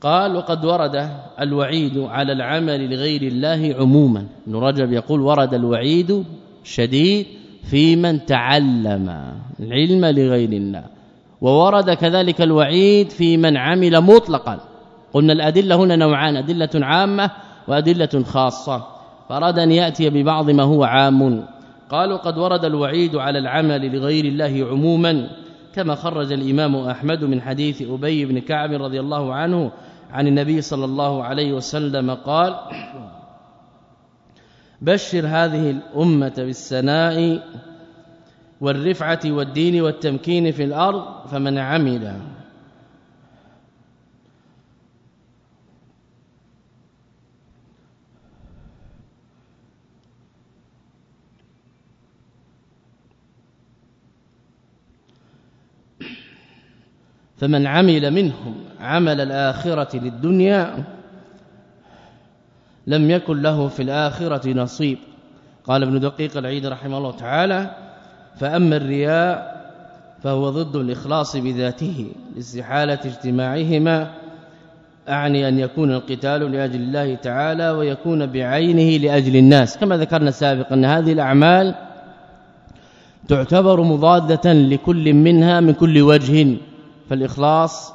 قال وقد ورد الوعيد على العمل لغير الله عموما. ابن رجب يقول ورد الوعيد شديد في من تعلم العلم لغير الله وورد كذلك الوعيد في من عمل مطلقا. قلنا الأدلة هنا نوعان أدلة عامة وأدلة خاصة. فأراد أن يأتي ببعض ما هو عام. قالوا قد ورد الوعيد على العمل لغير الله عموما. كما خرج الإمام أحمد من حديث أبي بن كعب رضي الله عنه عن النبي صلى الله عليه وسلم قال بشر هذه الأمة بالسناء والرفعة والدين والتمكين في الأرض فمن عمل فمن عمل منهم عمل الآخرة للدنيا لم يكن له في الآخرة نصيب. قال ابن دقيق العيد رحمه الله تعالى فأما الرياء فهو ضد الإخلاص بذاته لاستحالة اجتماعهما. أعني أن يكون القتال لأجل الله تعالى ويكون بعينه لأجل الناس. كما ذكرنا سابقا أن هذه الأعمال تعتبر مضادة لكل منها من كل وجه. فالإخلاص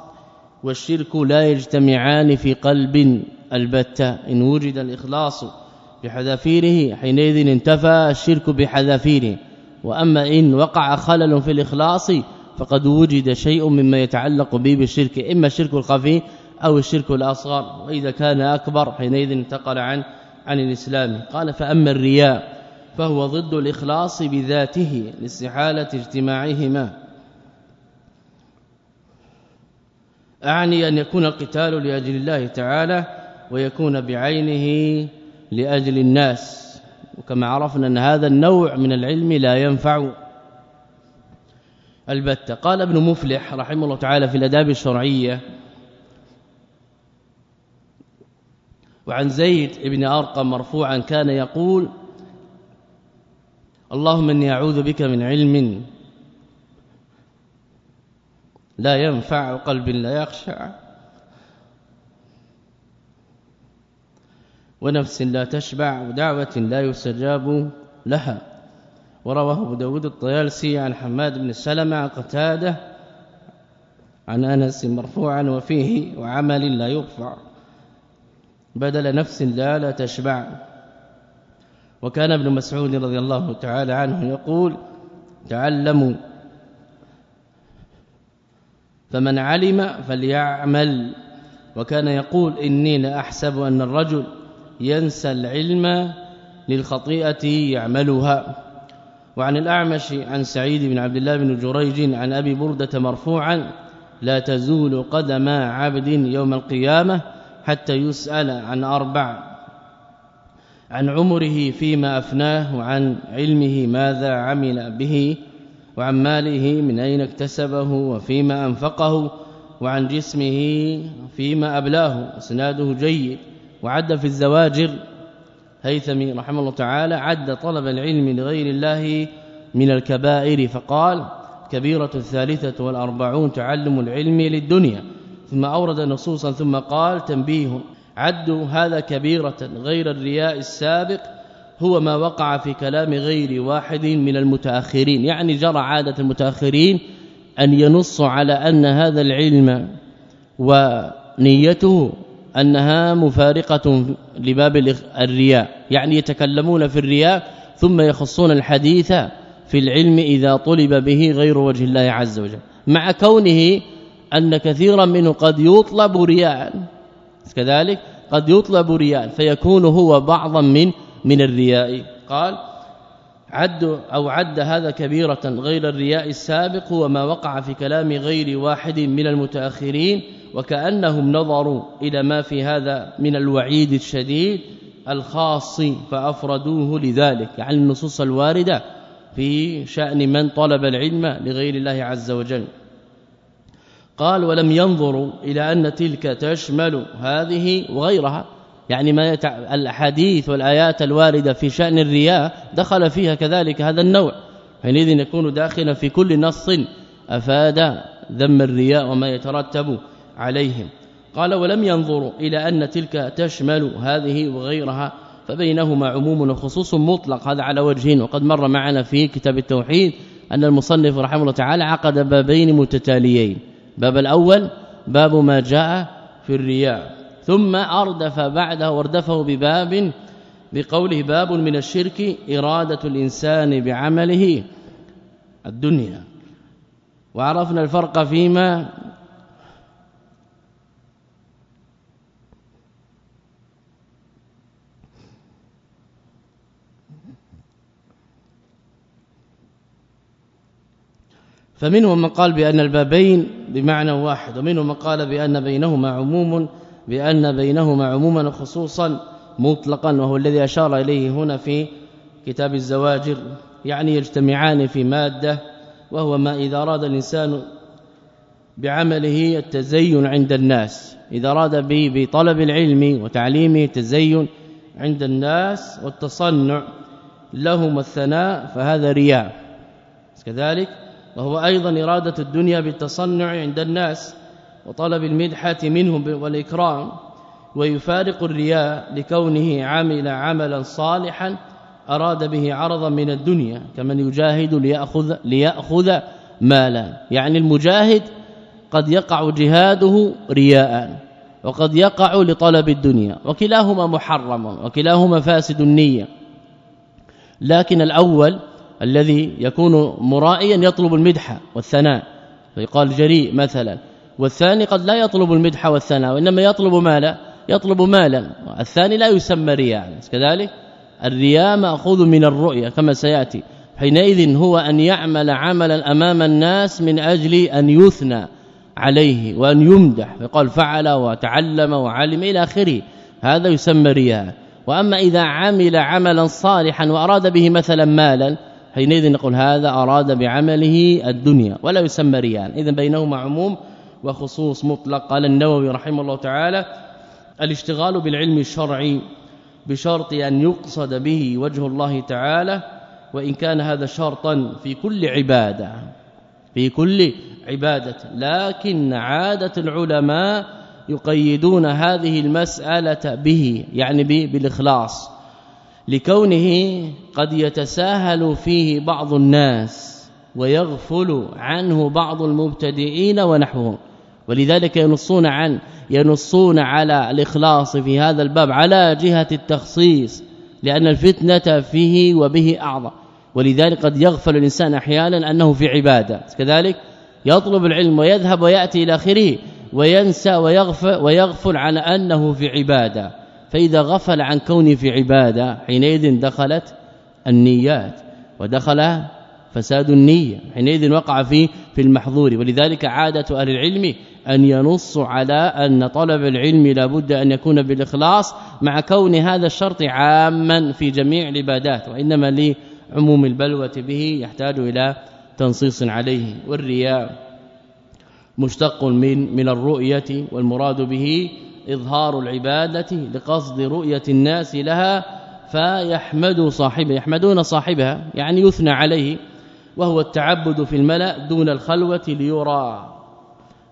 والشرك لا يجتمعان في قلب البتة. إن وجد الإخلاص بحذافيره حينئذ انتفى الشرك بحذافيره. وأما إن وقع خلل في الإخلاص فقد وجد شيء مما يتعلق به بالشرك إما الشرك الخفي أو الشرك الأصغر. وإذا كان أكبر حينئذ انتقل عن عن الإسلام. قال فأما الرياء فهو ضد الإخلاص بذاته لاستحالة اجتماعهما. أعني أن يكون القتال لأجل الله تعالى ويكون بعينه لأجل الناس. وكما عرفنا أن هذا النوع من العلم لا ينفع. البتة. قال ابن مفلح رحمه الله تعالى في الأداب الشرعية وعن زيد بن أرقم مرفوعا كان يقول اللهم إني أعوذ بك من علم لا ينفع قلب لا يخشع. ونفس لا تشبع ودعوة لا يستجاب لها. ورواه أبو داود الطيالسي عن حماد بن سلمة عن قتادة عن أنس مرفوعا وفيه وعمل لا يرفع. بدل نفس لا لا تشبع. وكان ابن مسعود رضي الله تعالى عنه يقول تعلموا فمن علم فليعمل. وكان يقول إني لأحسب أن الرجل ينسى العلم للخطيئة يعملها. وعن الأعمش عن سعيد بن عبد الله بن جريج عن أبي بردة مرفوعا لا تزول قدم عبد يوم القيامة حتى يسأل عن أربع. عن عمره فيما أفناه وعن علمه ماذا عمل به. وعن ماله من أين اكتسبه وفيما أنفقه وعن جسمه فيما أبلاه اسناده جيد وعد في الزواجر. هيثمي رحمه الله تعالى عد طلب العلم لغير الله من الكبائر فقال كبيرة الثالثة والأربعون تعلم العلم للدنيا. ثم أورد نصوصا ثم قال تنبيه عد هذا كبيرة غير الرياء السابق هو ما وقع في كلام غير واحد من المتأخرين. يعني جرى عادة المتأخرين أن ينص على أن هذا العلم ونيته أنها مفارقة لباب الرياء. يعني يتكلمون في الرياء ثم يخصون الحديث في العلم إذا طلب به غير وجه الله عز وجل. مع كونه أن كثيرا منه قد يطلب رياء. كذلك قد يطلب رياء. فيكون هو بعضا من من الرياء. قال عد أو عد هذا كبيرة غير الرياء السابق وما وقع في كلام غير واحد من المتأخرين وكأنهم نظروا إلى ما في هذا من الوعيد الشديد الخاص فأفردوه لذلك يعني النصوص الواردة في شأن من طلب العلم لغير الله عز وجل. قال ولم ينظروا إلى أن تلك تشمل هذه وغيرها. يعني ما يتع... الأحاديث والآيات الواردة في شأن الرياء دخل فيها كذلك هذا النوع. حينئذ يكون داخلا في كل نص أفاد ذم الرياء وما يترتب عليهم. قال ولم ينظروا إلى أن تلك تشمل هذه وغيرها فبينهما عموم وخصوص مطلق. هذا على وجهين. وقد مر معنا في كتاب التوحيد أن المصنف رحمه الله تعالى عقد بابين متتاليين. باب الأول باب ما جاء في الرياء. ثم أردف بعده واردفه بباب بقوله باب من الشرك إرادة الإنسان بعمله الدنيا. وعرفنا الفرق فيما فمنهم من قال بأن البابين بمعنى واحد ومنهم من قال بأن بينهما عموم بأن بينهما عموما وخصوصا مطلقا وهو الذي أشار إليه هنا في كتاب الزواجر يعني يجتمعان في مادة وهو ما إذا أراد الإنسان بعمله التزين عند الناس. إذا أراد به بطلب العلم وتعليمه التزين عند الناس والتصنع لهم الثناء فهذا رياء. كذلك وهو أيضا إرادة الدنيا بالتصنع عند الناس. وطلب المدحة منهم والإكرام ويفارق الرياء لكونه عمل عملا صالحا أراد به عرضا من الدنيا كمن يجاهد ليأخذ, ليأخذ مالا. يعني المجاهد قد يقع جهاده رياء وقد يقع لطلب الدنيا. وكلاهما محرم وكلاهما فاسد النية. لكن الأول الذي يكون مرائيا يطلب المدح والثناء فيقال جريء مثلا. والثاني قد لا يطلب المدح والثناء وإنما يطلب مالا يطلب مالا. الثاني لا يسمى رياء كذلك؟ الرياء مأخوذ من الرؤية كما سيأتي. حينئذ هو أن يعمل عملا أمام الناس من أجل أن يثنى عليه وأن يمدح فقال فعل وتعلم وعلم إلى آخره. هذا يسمى رياء. وأما إذا عمل عملا صالحا وأراد به مثلا مالا حينئذ نقول هذا أراد بعمله الدنيا ولا يسمى رياء. اذا بينهما عموم وخصوص مطلق قال النووي رحمه الله تعالى الاشتغال بالعلم الشرعي بشرط أن يقصد به وجه الله تعالى وإن كان هذا شرطا في كل عبادة في كل عبادة. لكن عادة العلماء يقيدون هذه المسألة به يعني بالإخلاص لكونه قد يتساهل فيه بعض الناس ويغفل عنه بعض المبتدئين ونحوهم. ولذلك ينصون عن ينصون على الإخلاص في هذا الباب على جهة التخصيص لأن الفتنة فيه وبه أعظم. ولذلك قد يغفل الإنسان أحيانا أنه في عبادة. كذلك يطلب العلم ويذهب ويأتي إلى آخره وينسى ويغفل ويغفل عن أنه في عبادة. فإذا غفل عن كونه في عبادة حينئذ دخلت النيات ودخل فساد النية حينئذ وقع في في المحظور. ولذلك عادة أهل العلم أن ينصوا على أن طلب العلم لابد أن يكون بالإخلاص مع كون هذا الشرط عاما في جميع العبادات وإنما لعموم البلوة به يحتاج إلى تنصيص عليه. والرياء مشتق من من الرؤية والمراد به إظهار العبادة لقصد رؤية الناس لها فيحمد صاحبه يحمدون صاحبها يعني يثنى عليه وهو التعبد في الملأ دون الخلوة ليرى.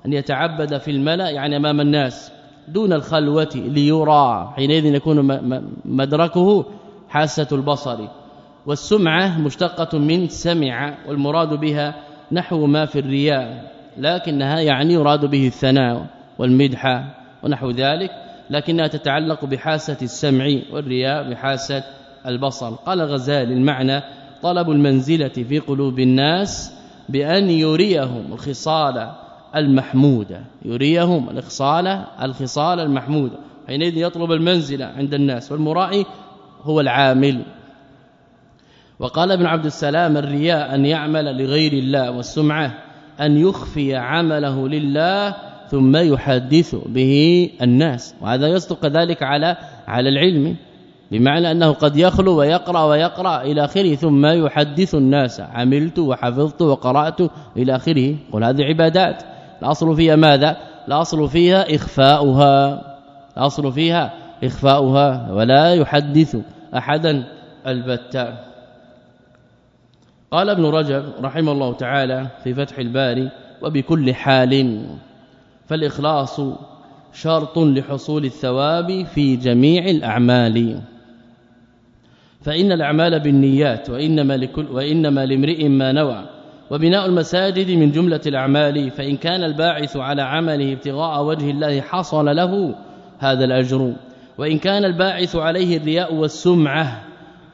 أن يتعبد في الملأ يعني أمام الناس دون الخلوة ليرى. حينئذ يكون مدركه حاسة البصر والسمعة مشتقة من سمع والمراد بها نحو ما في الرياء لكنها يعني يراد به الثناء والمدح ونحو ذلك لكنها تتعلق بحاسة السمع والرياء بحاسة البصر. قال الغزالي المعنى طلب المنزلة في قلوب الناس بأن يريهم الخصال. المحمودة يريهم الخصال الخصال المحمودة. حينئذ يطلب المنزلة عند الناس والمرائي هو العامل. وقال ابن عبد السلام الرياء أن يعمل لغير الله والسمعة أن يخفي عمله لله ثم يحدث به الناس. وهذا يصدق ذلك على على العلم بمعنى أنه قد يخلو ويقرأ ويقرأ إلى آخره ثم يحدث الناس. عملت وحفظت وقرأت إلى آخره. قل هذه عبادات. الاصل فيها ماذا؟ الاصل فيها إخفاؤها. الاصل فيها إخفاؤها. ولا يحدث أحدا البتة. قال ابن رجب رحمه الله تعالى في فتح الباري وبكل حال فالإخلاص شرط لحصول الثواب في جميع الأعمال. فإن الأعمال بالنيات وإنما لكل وإنما لامرئ ما نوى. وبناء المساجد من جملة الأعمال فإن كان الباعث على عمله ابتغاء وجه الله حصل له هذا الأجر. وإن كان الباعث عليه الرياء والسمعة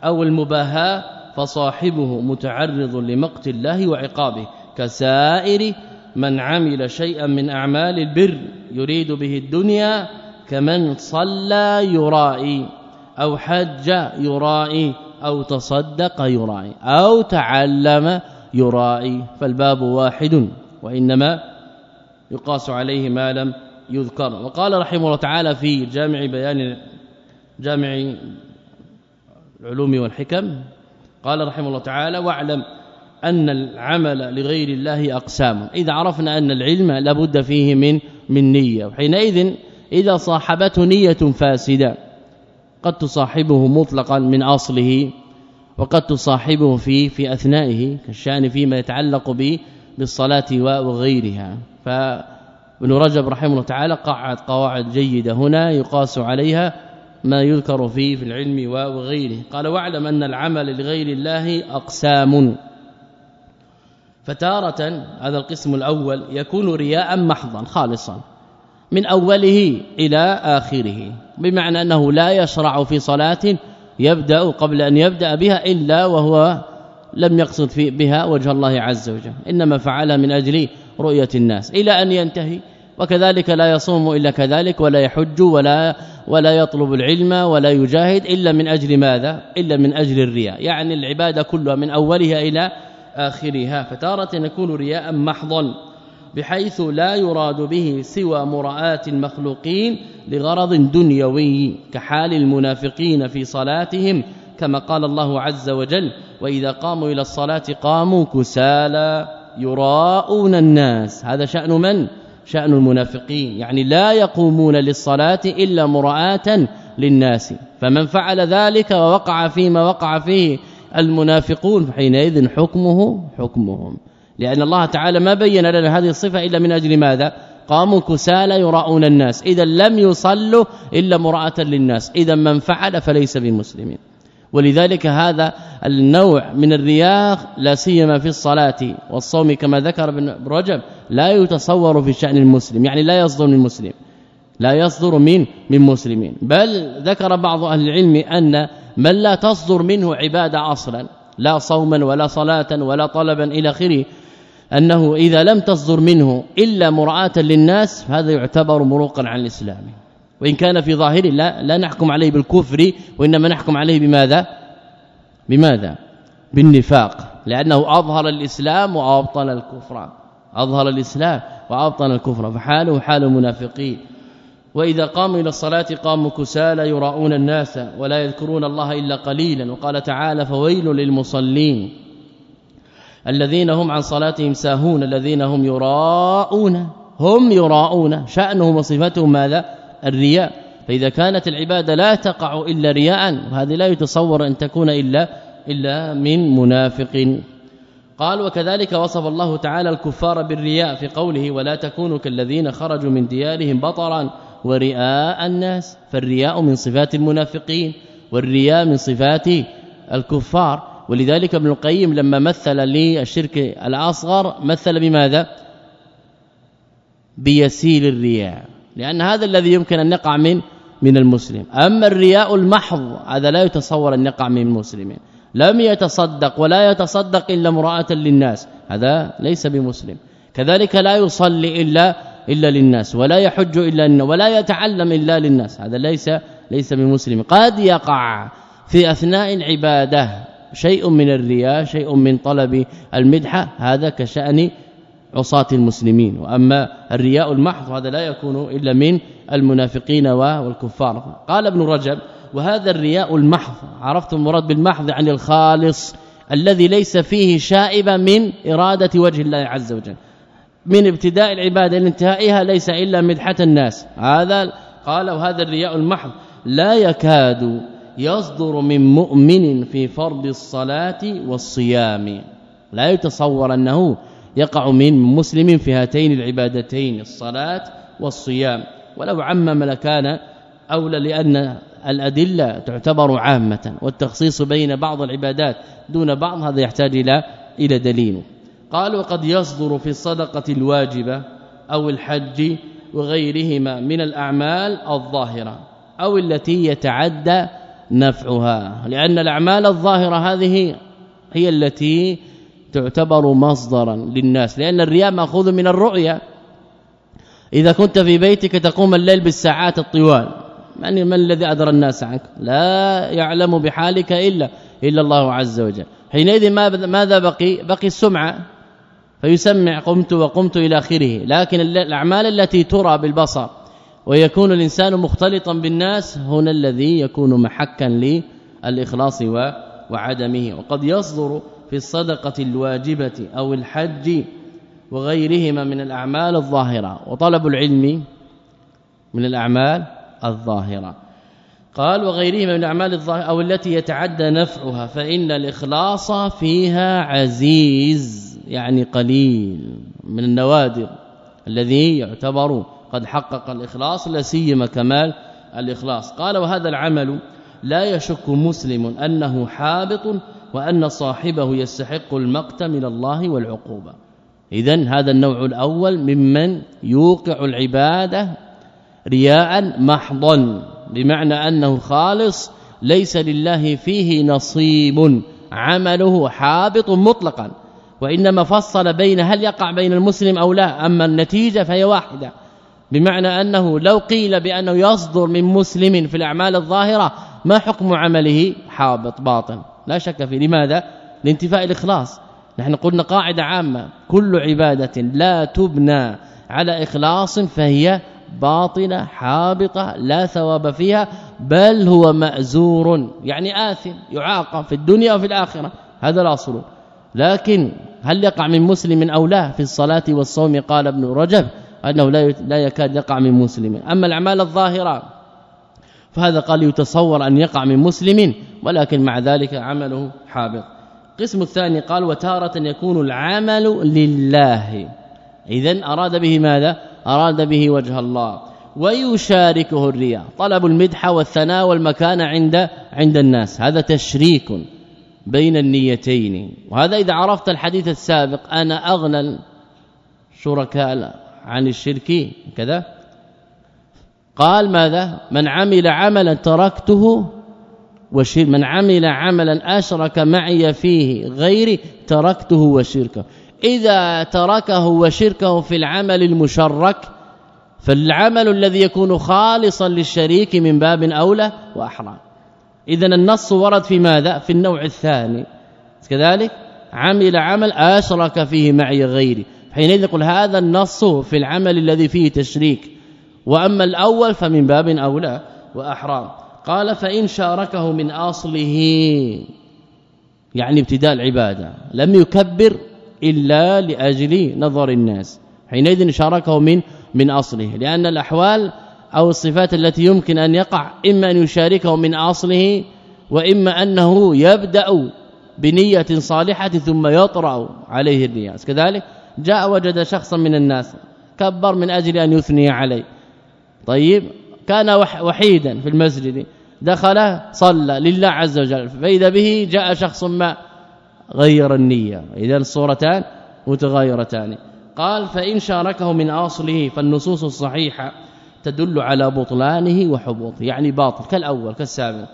أو المباهاة فصاحبه متعرض لمقت الله وعقابه كسائر من عمل شيئا من أعمال البر يريد به الدنيا كمن صلى يرائي أو حج يرائي أو تصدق يرائي أو تعلم يرائي فالباب واحد وإنما يقاس عليه ما لم يذكر. وقال رحمه الله تعالى في جامع بيان جامع العلوم والحكم قال رحمه الله تعالى واعلم أن العمل لغير الله أقسام. إذا عرفنا أن العلم لابد فيه من من نية. وحينئذ إذا صاحبته نية فاسدة قد تصاحبه مطلقا من أصله. وقد تصاحبه في في أثنائه كالشأن فيما يتعلق به بالصلاة وغيرها. فابن رجب رحمه الله تعالى قعد قواعد جيدة هنا يقاس عليها ما يذكر فيه في العلم وغيره. قال واعلم أن العمل لغير الله أقسام. فتارة هذا القسم الأول يكون رياء محضا خالصا من أوله إلى آخره. بمعنى أنه لا يشرع في صلاة يبدأ قبل أن يبدأ بها إلا وهو لم يقصد في بها وجه الله عز وجل. إنما فعلها من أجل رؤية الناس. إلى أن ينتهي. وكذلك لا يصوم إلا كذلك ولا يحج ولا ولا يطلب العلم ولا يجاهد إلا من أجل ماذا؟ إلا من أجل الرياء. يعني العبادة كلها من أولها إلى آخرها. فتارة يكون رياء محضا. بحيث لا يراد به سوى مراءات المخلوقين لغرض دنيوي كحال المنافقين في صلاتهم كما قال الله عز وجل وإذا قاموا إلى الصلاة قاموا كسالى يراءون الناس. هذا شأن من؟ شأن المنافقين يعني لا يقومون للصلاة إلا مراءة للناس. فمن فعل ذلك ووقع فيما وقع فيه المنافقون فحينئذ حكمه حكمهم. لأن الله تعالى ما بين لنا هذه الصفة إلا من أجل ماذا؟ قاموا كسالى يراؤون الناس. إذا لم يصلوا إلا مراءة للناس. إذا من فعل فليس بمسلم. ولذلك هذا النوع من الرياء لا سيما في الصلاة والصوم كما ذكر ابن رجب لا يتصور في شأن المسلم. يعني لا يصدر من المسلم لا يصدر من من مسلمين بل ذكر بعض أهل العلم أن من لا تصدر منه عبادة أصلا لا صوما ولا صلاة ولا طلبا إلى آخره أنه إذا لم تصدر منه إلا مراعاة للناس هذا يعتبر مروقا عن الإسلام. وإن كان في ظاهره لا لا نحكم عليه بالكفر وإنما نحكم عليه بماذا؟ بماذا؟ بالنفاق. لأنه أظهر الإسلام وأبطل الكفر. أظهر الإسلام وأبطل الكفر. فحاله حال المنافقين. وإذا قاموا إلى الصلاة قاموا كسالى يراؤون الناس ولا يذكرون الله إلا قليلا. وقال تعالى فويل للمصلين. الذين هم عن صلاتهم ساهون الذين هم يراؤون هم يراؤون شأنهم وصفتهم ماذا؟ الرياء. فإذا كانت العبادة لا تقع إلا رياء وهذه لا يتصور أن تكون إلا إلا من منافق. قال وكذلك وصف الله تعالى الكفار بالرياء في قوله ولا تكونوا كالذين خرجوا من ديارهم بطرا ورئاء الناس. فالرياء من صفات المنافقين والرياء من صفات الكفار. ولذلك ابن القيم لما مثل للشرك الأصغر مثل بماذا؟ بيسيل الرياء لأن هذا الذي يمكن أن نقع من من المسلم. أما الرياء المحض هذا لا يتصور أن يقع من المسلمين لم يتصدق ولا يتصدق إلا امرأة للناس هذا ليس بمسلم. كذلك لا يصلي إلا إلا للناس ولا يحج إلا ولا يتعلم إلا للناس هذا ليس ليس بمسلم. قد يقع في أثناء العبادة شيء من الرياء شيء من طلب المدحة هذا كشأن عصاة المسلمين. وأما الرياء المحض هذا لا يكون إلا من المنافقين والكفار. قال ابن رجب وهذا الرياء المحض. عرفت المراد بالمحض عن الخالص الذي ليس فيه شائبة من إرادة وجه الله عز وجل. من ابتداء العبادة إلى انتهائها ليس إلا مدحة الناس. هذا قال وهذا الرياء المحض لا يكاد يصدر من مؤمن في فرض الصلاة والصيام. لا يتصور أنه يقع من مسلم في هاتين العبادتين الصلاة والصيام. ولو عمم لكان أولى لأن الأدلة تعتبر عامة والتخصيص بين بعض العبادات دون بعض هذا يحتاج إلى إلى دليل. قال وقد يصدر في الصدقة الواجبة أو الحج وغيرهما من الأعمال الظاهرة أو التي يتعدى نفعها لأن الأعمال الظاهرة هذه هي التي تعتبر مصدرا للناس لأن الرياء مأخوذ من الرؤيا إذا كنت في بيتك تقوم الليل بالساعات الطوال من من الذي أدرى الناس عنك؟ لا يعلم بحالك إلا إلا الله عز وجل. حينئذ ماذا بقي؟ بقي السمعة فيسمع قمت وقمت إلى آخره. لكن الأعمال التي ترى بالبصر ويكون الإنسان مختلطا بالناس هنا الذي يكون محكا للإخلاص وعدمه. وقد يصدر في الصدقة الواجبة أو الحج وغيرهما من الأعمال الظاهرة وطلب العلم من الأعمال الظاهرة. قال وغيرهما من الأعمال الظاهرة أو التي يتعدى نفعها فإن الإخلاص فيها عزيز يعني قليل من النوادر الذي يعتبر قد حقق الإخلاص لا سيما كمال الإخلاص. قال وهذا العمل لا يشك مسلم أنه حابط وأن صاحبه يستحق المقت من الله والعقوبة. اذا هذا النوع الأول ممن يوقع العبادة رياء محضا بمعنى أنه خالص ليس لله فيه نصيب. عمله حابط مطلقا وإنما فصل بين هل يقع بين المسلم أو لا. أما النتيجة فهي واحدة. بمعنى أنه لو قيل بأنه يصدر من مسلم في الأعمال الظاهرة ما حكم عمله؟ حابط باطل لا شك فيه. لماذا؟ لانتفاء الإخلاص. نحن قلنا قاعدة عامة. كل عبادة لا تبنى على إخلاص فهي باطله حابطة لا ثواب فيها بل هو مأزور يعني آثم يعاقب في الدنيا وفي الآخرة. هذا الاصل لكن هل يقع من مسلم أو لا؟ في الصلاة والصوم قال ابن رجب أنه لا لا يكاد يقع من مسلم. أما الأعمال الظاهرة فهذا قال يتصور أن يقع من مسلم ولكن مع ذلك عمله حابط. القسم الثاني قال وتارة يكون العمل لله. اذا أراد به ماذا؟ أراد به وجه الله. ويشاركه الرياء. طلب المدح والثناء والمكان عند عند الناس. هذا تشريك بين النيتين. وهذا إذا عرفت الحديث السابق أنا أغنى الشركاء عن الشرك كذا. قال ماذا؟ من عمل عملا تركته وشرك من عمل عملا أشرك معي فيه غيري تركته وشركه. إذا تركه وشركه في العمل المشرك فالعمل الذي يكون خالصا للشريك من باب أولى وأحرى. اذا النص ورد في ماذا؟ في النوع الثاني. كذلك عمل عمل أشرك فيه معي غيري. حينئذ يقول هذا النص في العمل الذي فيه تشريك. وأما الأول فمن باب أولى واحرى قال فإن شاركه من أصله. يعني ابتداء العبادة. لم يكبر إلا لأجل نظر الناس. حينئذ شاركه من من أصله. لأن الأحوال أو الصفات التي يمكن أن يقع إما أن يشاركه من أصله وإما أنه يبدأ بنية صالحة ثم يطرأ عليه النياس. كذلك جاء وجد شخصا من الناس كبر من أجل أن يثني عليه. طيب كان وحيدا في المسجد دخل صلى لله عز وجل. فإذا به جاء شخص ما غير النية. اذا الصورتان متغايرتان. قال فإن شاركه من أصله فالنصوص الصحيحة تدل على بطلانه وحبوطه يعني باطل كالأول كالسابق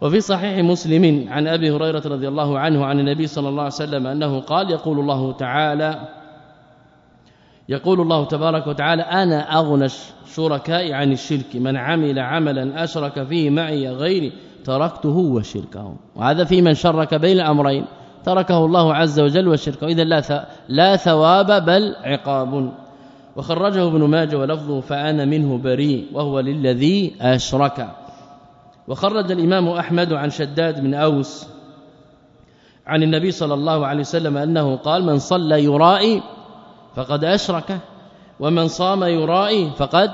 وفي صحيح مسلم عن أبي هريرة رضي الله عنه عن النبي صلى الله عليه وسلم أنه قال يقول الله تعالى يقول الله تبارك وتعالى أنا أغنى الشركاء عن الشرك من عمل عملا أشرك فيه معي غيري تركته وشركه وهذا في من شرك بين الأمرين تركه الله عز وجل وشركه. اذا لا لا ثواب بل عقاب. وخرجه ابن ماجه ولفظه فأنا منه بريء وهو للذي أشرك. وخرج الإمام أحمد عن شداد بن أوس عن النبي صلى الله عليه وسلم أنه قال من صلى يرائي فقد أشرك ومن صام يرائي فقد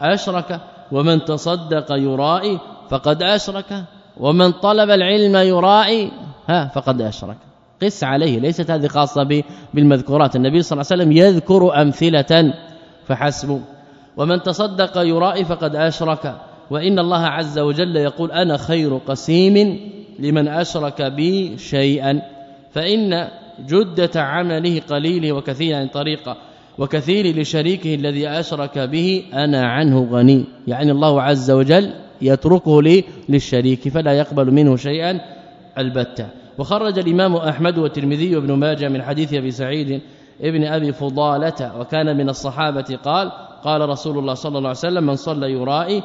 أشرك ومن تصدق يرائي فقد أشرك ومن طلب العلم يرائي ها فقد أشرك. قس عليه ليست هذه خاصة بالمذكورات. النبي صلى الله عليه وسلم يذكر أمثلة فحسب. ومن تصدق يرائي فقد أشرك. وإن الله عز وجل يقول أنا خير قسيم لمن أشرك بي شيئا. فإن جدة عمله قليل وكثير عن طريقه وكثير لشريكه الذي أشرك به أنا عنه غني. يعني الله عز وجل يتركه لي للشريك فلا يقبل منه شيئا البتة. وخرج الإمام أحمد والترمذي وابن ماجه من حديث أبي سعيد ابن أبي فضالة وكان من الصحابة قال قال رسول الله صلى الله عليه وسلم من صلى يرائي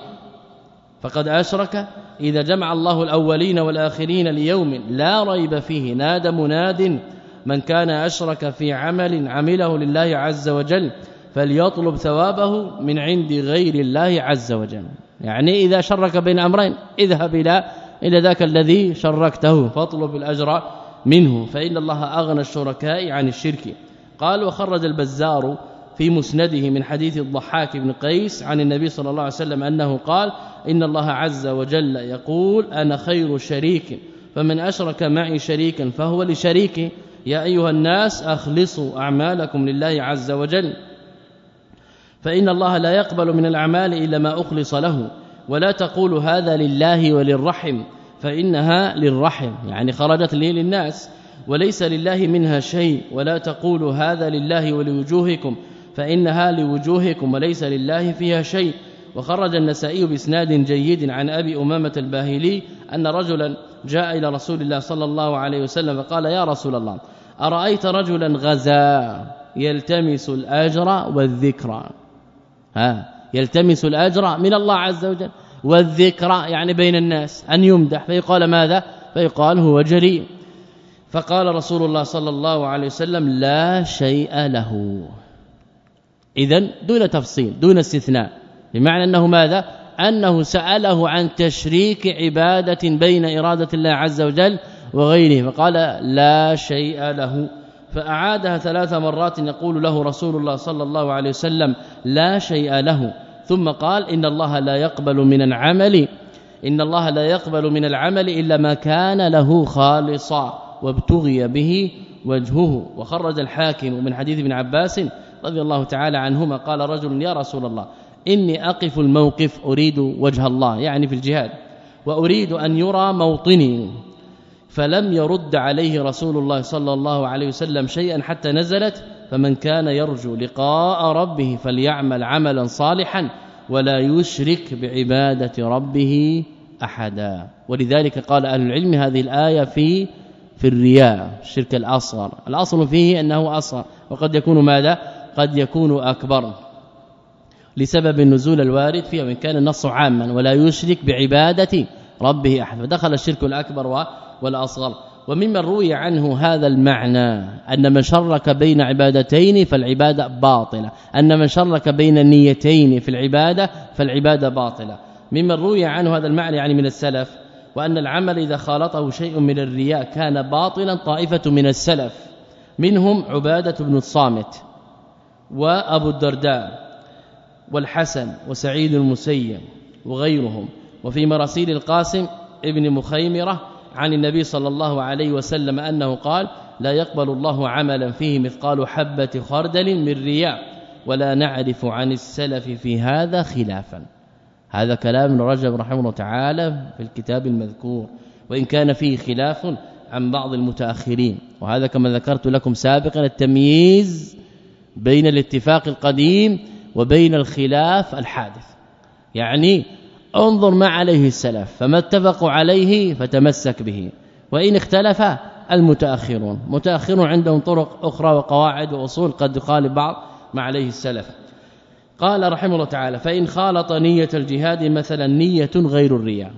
فقد أشرك. إذا جمع الله الأولين والآخرين ليوم لا ريب فيه نادى مناد من كان أشرك في عمل عمله لله عز وجل فليطلب ثوابه من عند غير الله عز وجل. يعني إذا شرك بين أمرين اذهب إلى إلى ذاك الذي شركته فاطلب الأجر منه. فإن الله أغنى الشركاء عن الشرك. قال وخرج البزار في مسنده من حديث الضحاك بن قيس عن النبي صلى الله عليه وسلم أنه قال إن الله عز وجل يقول أنا خير شريك فمن أشرك معي شريكا فهو لشريكه. يا أيها الناس أخلصوا أعمالكم لله عز وجل. فإن الله لا يقبل من الأعمال إلا ما أخلص له ولا تقول هذا لله وللرحم فإنها للرحم يعني خرجت لي للناس وليس لله منها شيء ولا تقول هذا لله ولوجوهكم فإنها لوجوهكم وليس لله فيها شيء. وخرج النسائي بإسناد جيد عن أبي أمامة الباهلي أن رجلا جاء إلى رسول الله صلى الله عليه وسلم فقال يا رسول الله أرأيت رجلا غزا يلتمس الأجر والذكرى ها يلتمس الأجر من الله عز وجل والذكرى يعني بين الناس أن يمدح. فيقال ماذا؟ فيقال هو جريء. فقال رسول الله صلى الله عليه وسلم لا شيء له. اذا دون تفصيل دون استثناء بمعنى أنه ماذا؟ أنه سأله عن تشريك عبادة بين إرادة الله عز وجل وغيره فقال لا شيء له. فأعادها ثلاث مرات يقول له رسول الله صلى الله عليه وسلم لا شيء له. ثم قال إن الله لا يقبل من العمل إن الله لا يقبل من العمل إلا ما كان له خالصا وابتغي به وجهه. وخرج الحاكم من حديث ابن عباس رضي الله تعالى عنهما قال رجل يا رسول الله إني أقف الموقف أريد وجه الله يعني في الجهاد وأريد أن يرى موطني. فلم يرد عليه رسول الله صلى الله عليه وسلم شيئا حتى نزلت فمن كان يرجو لقاء ربه فليعمل عملا صالحا ولا يشرك بعبادة ربه احدا. ولذلك قال أهل العلم هذه الآية في في الرياء الشرك الأصغر. الأصل فيه أنه أصغر وقد يكون ماذا؟ قد يكون أكبر. لسبب النزول الوارد فيه وان كان النص عاما ولا يشرك بعبادة ربه أحد. فدخل الشرك الأكبر والأصغر. وممن روي عنه هذا المعنى أن من شرك بين عبادتين فالعبادة باطلة. أن من شرك بين النيتين في العبادة فالعبادة باطلة. ممن روي عنه هذا المعنى يعني من السلف وأن العمل إذا خالطه شيء من الرياء كان باطلا طائفة من السلف. منهم عبادة بن الصامت وأبو الدرداء. والحسن وسعيد المسيب وغيرهم. وفي مراسيل القاسم ابن مخيمرة عن النبي صلى الله عليه وسلم أنه قال لا يقبل الله عملا فيه مثقال حبة خردل من رياء ولا نعرف عن السلف في هذا خلافا. هذا كلام ابن رجب رحمه الله تعالى في الكتاب المذكور. وإن كان فيه خلاف عن بعض المتأخرين. وهذا كما ذكرت لكم سابقا التمييز بين الاتفاق القديم وبين الخلاف الحادث. يعني انظر ما عليه السلف فما اتفقوا عليه فتمسك به. وإن اختلف المتأخرون. متأخرون عندهم طرق أخرى وقواعد وأصول قد يخالف بعض ما عليه السلف. قال رحمه الله تعالى فإن خالط نية الجهاد مثلا نية غير الرياء.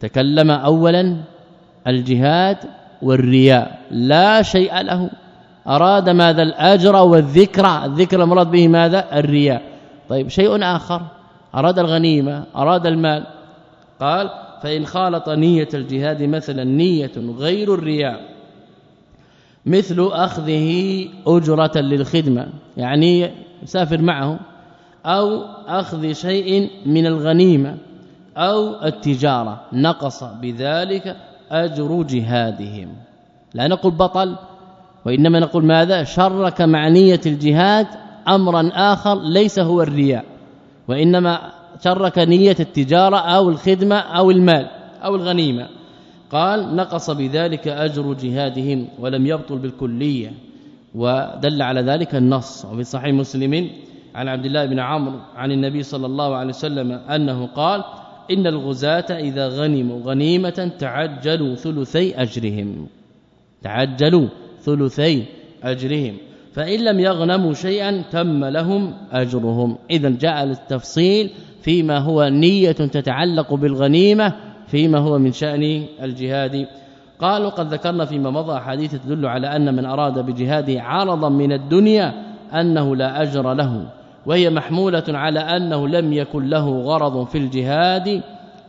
تكلم اولا الجهاد والرياء. لا شيء له. أراد ماذا؟ الأجر والذكر. الذكر المراد به ماذا؟ الرياء. طيب شيء آخر. أراد الغنيمة أراد المال. قال فإن خالط نية الجهاد مثلا نية غير الرياء مثل أخذه أجرة للخدمة يعني يسافر معه أو أخذ شيء من الغنيمة أو التجارة. نقص بذلك أجر جهادهم. لا نقول بطل وإنما نقول ماذا؟ شرك معنيه الجهاد أمرا آخر ليس هو الرياء وإنما شرك نية التجارة أو الخدمة أو المال أو الغنيمة. قال نقص بذلك أجر جهادهم ولم يبطل بالكلية ودل على ذلك النص. وفي صحيح مسلم عن عبد الله بن عمرو عن النبي صلى الله عليه وسلم أنه قال إن الغزاة إذا غنموا غنيمة تعجلوا ثلثي أجرهم تعجلوا ثلثي أجرهم. فإن لم يغنموا شيئا تم لهم أجرهم. إذا جاء التفصيل فيما هو نية تتعلق بالغنيمة فيما هو من شأن الجهاد. قال وقد ذكرنا فيما مضى حديث تدل على أن من أراد بجهاده عرضا من الدنيا أنه لا أجر له وهي محمولة على أنه لم يكن له غرض في الجهاد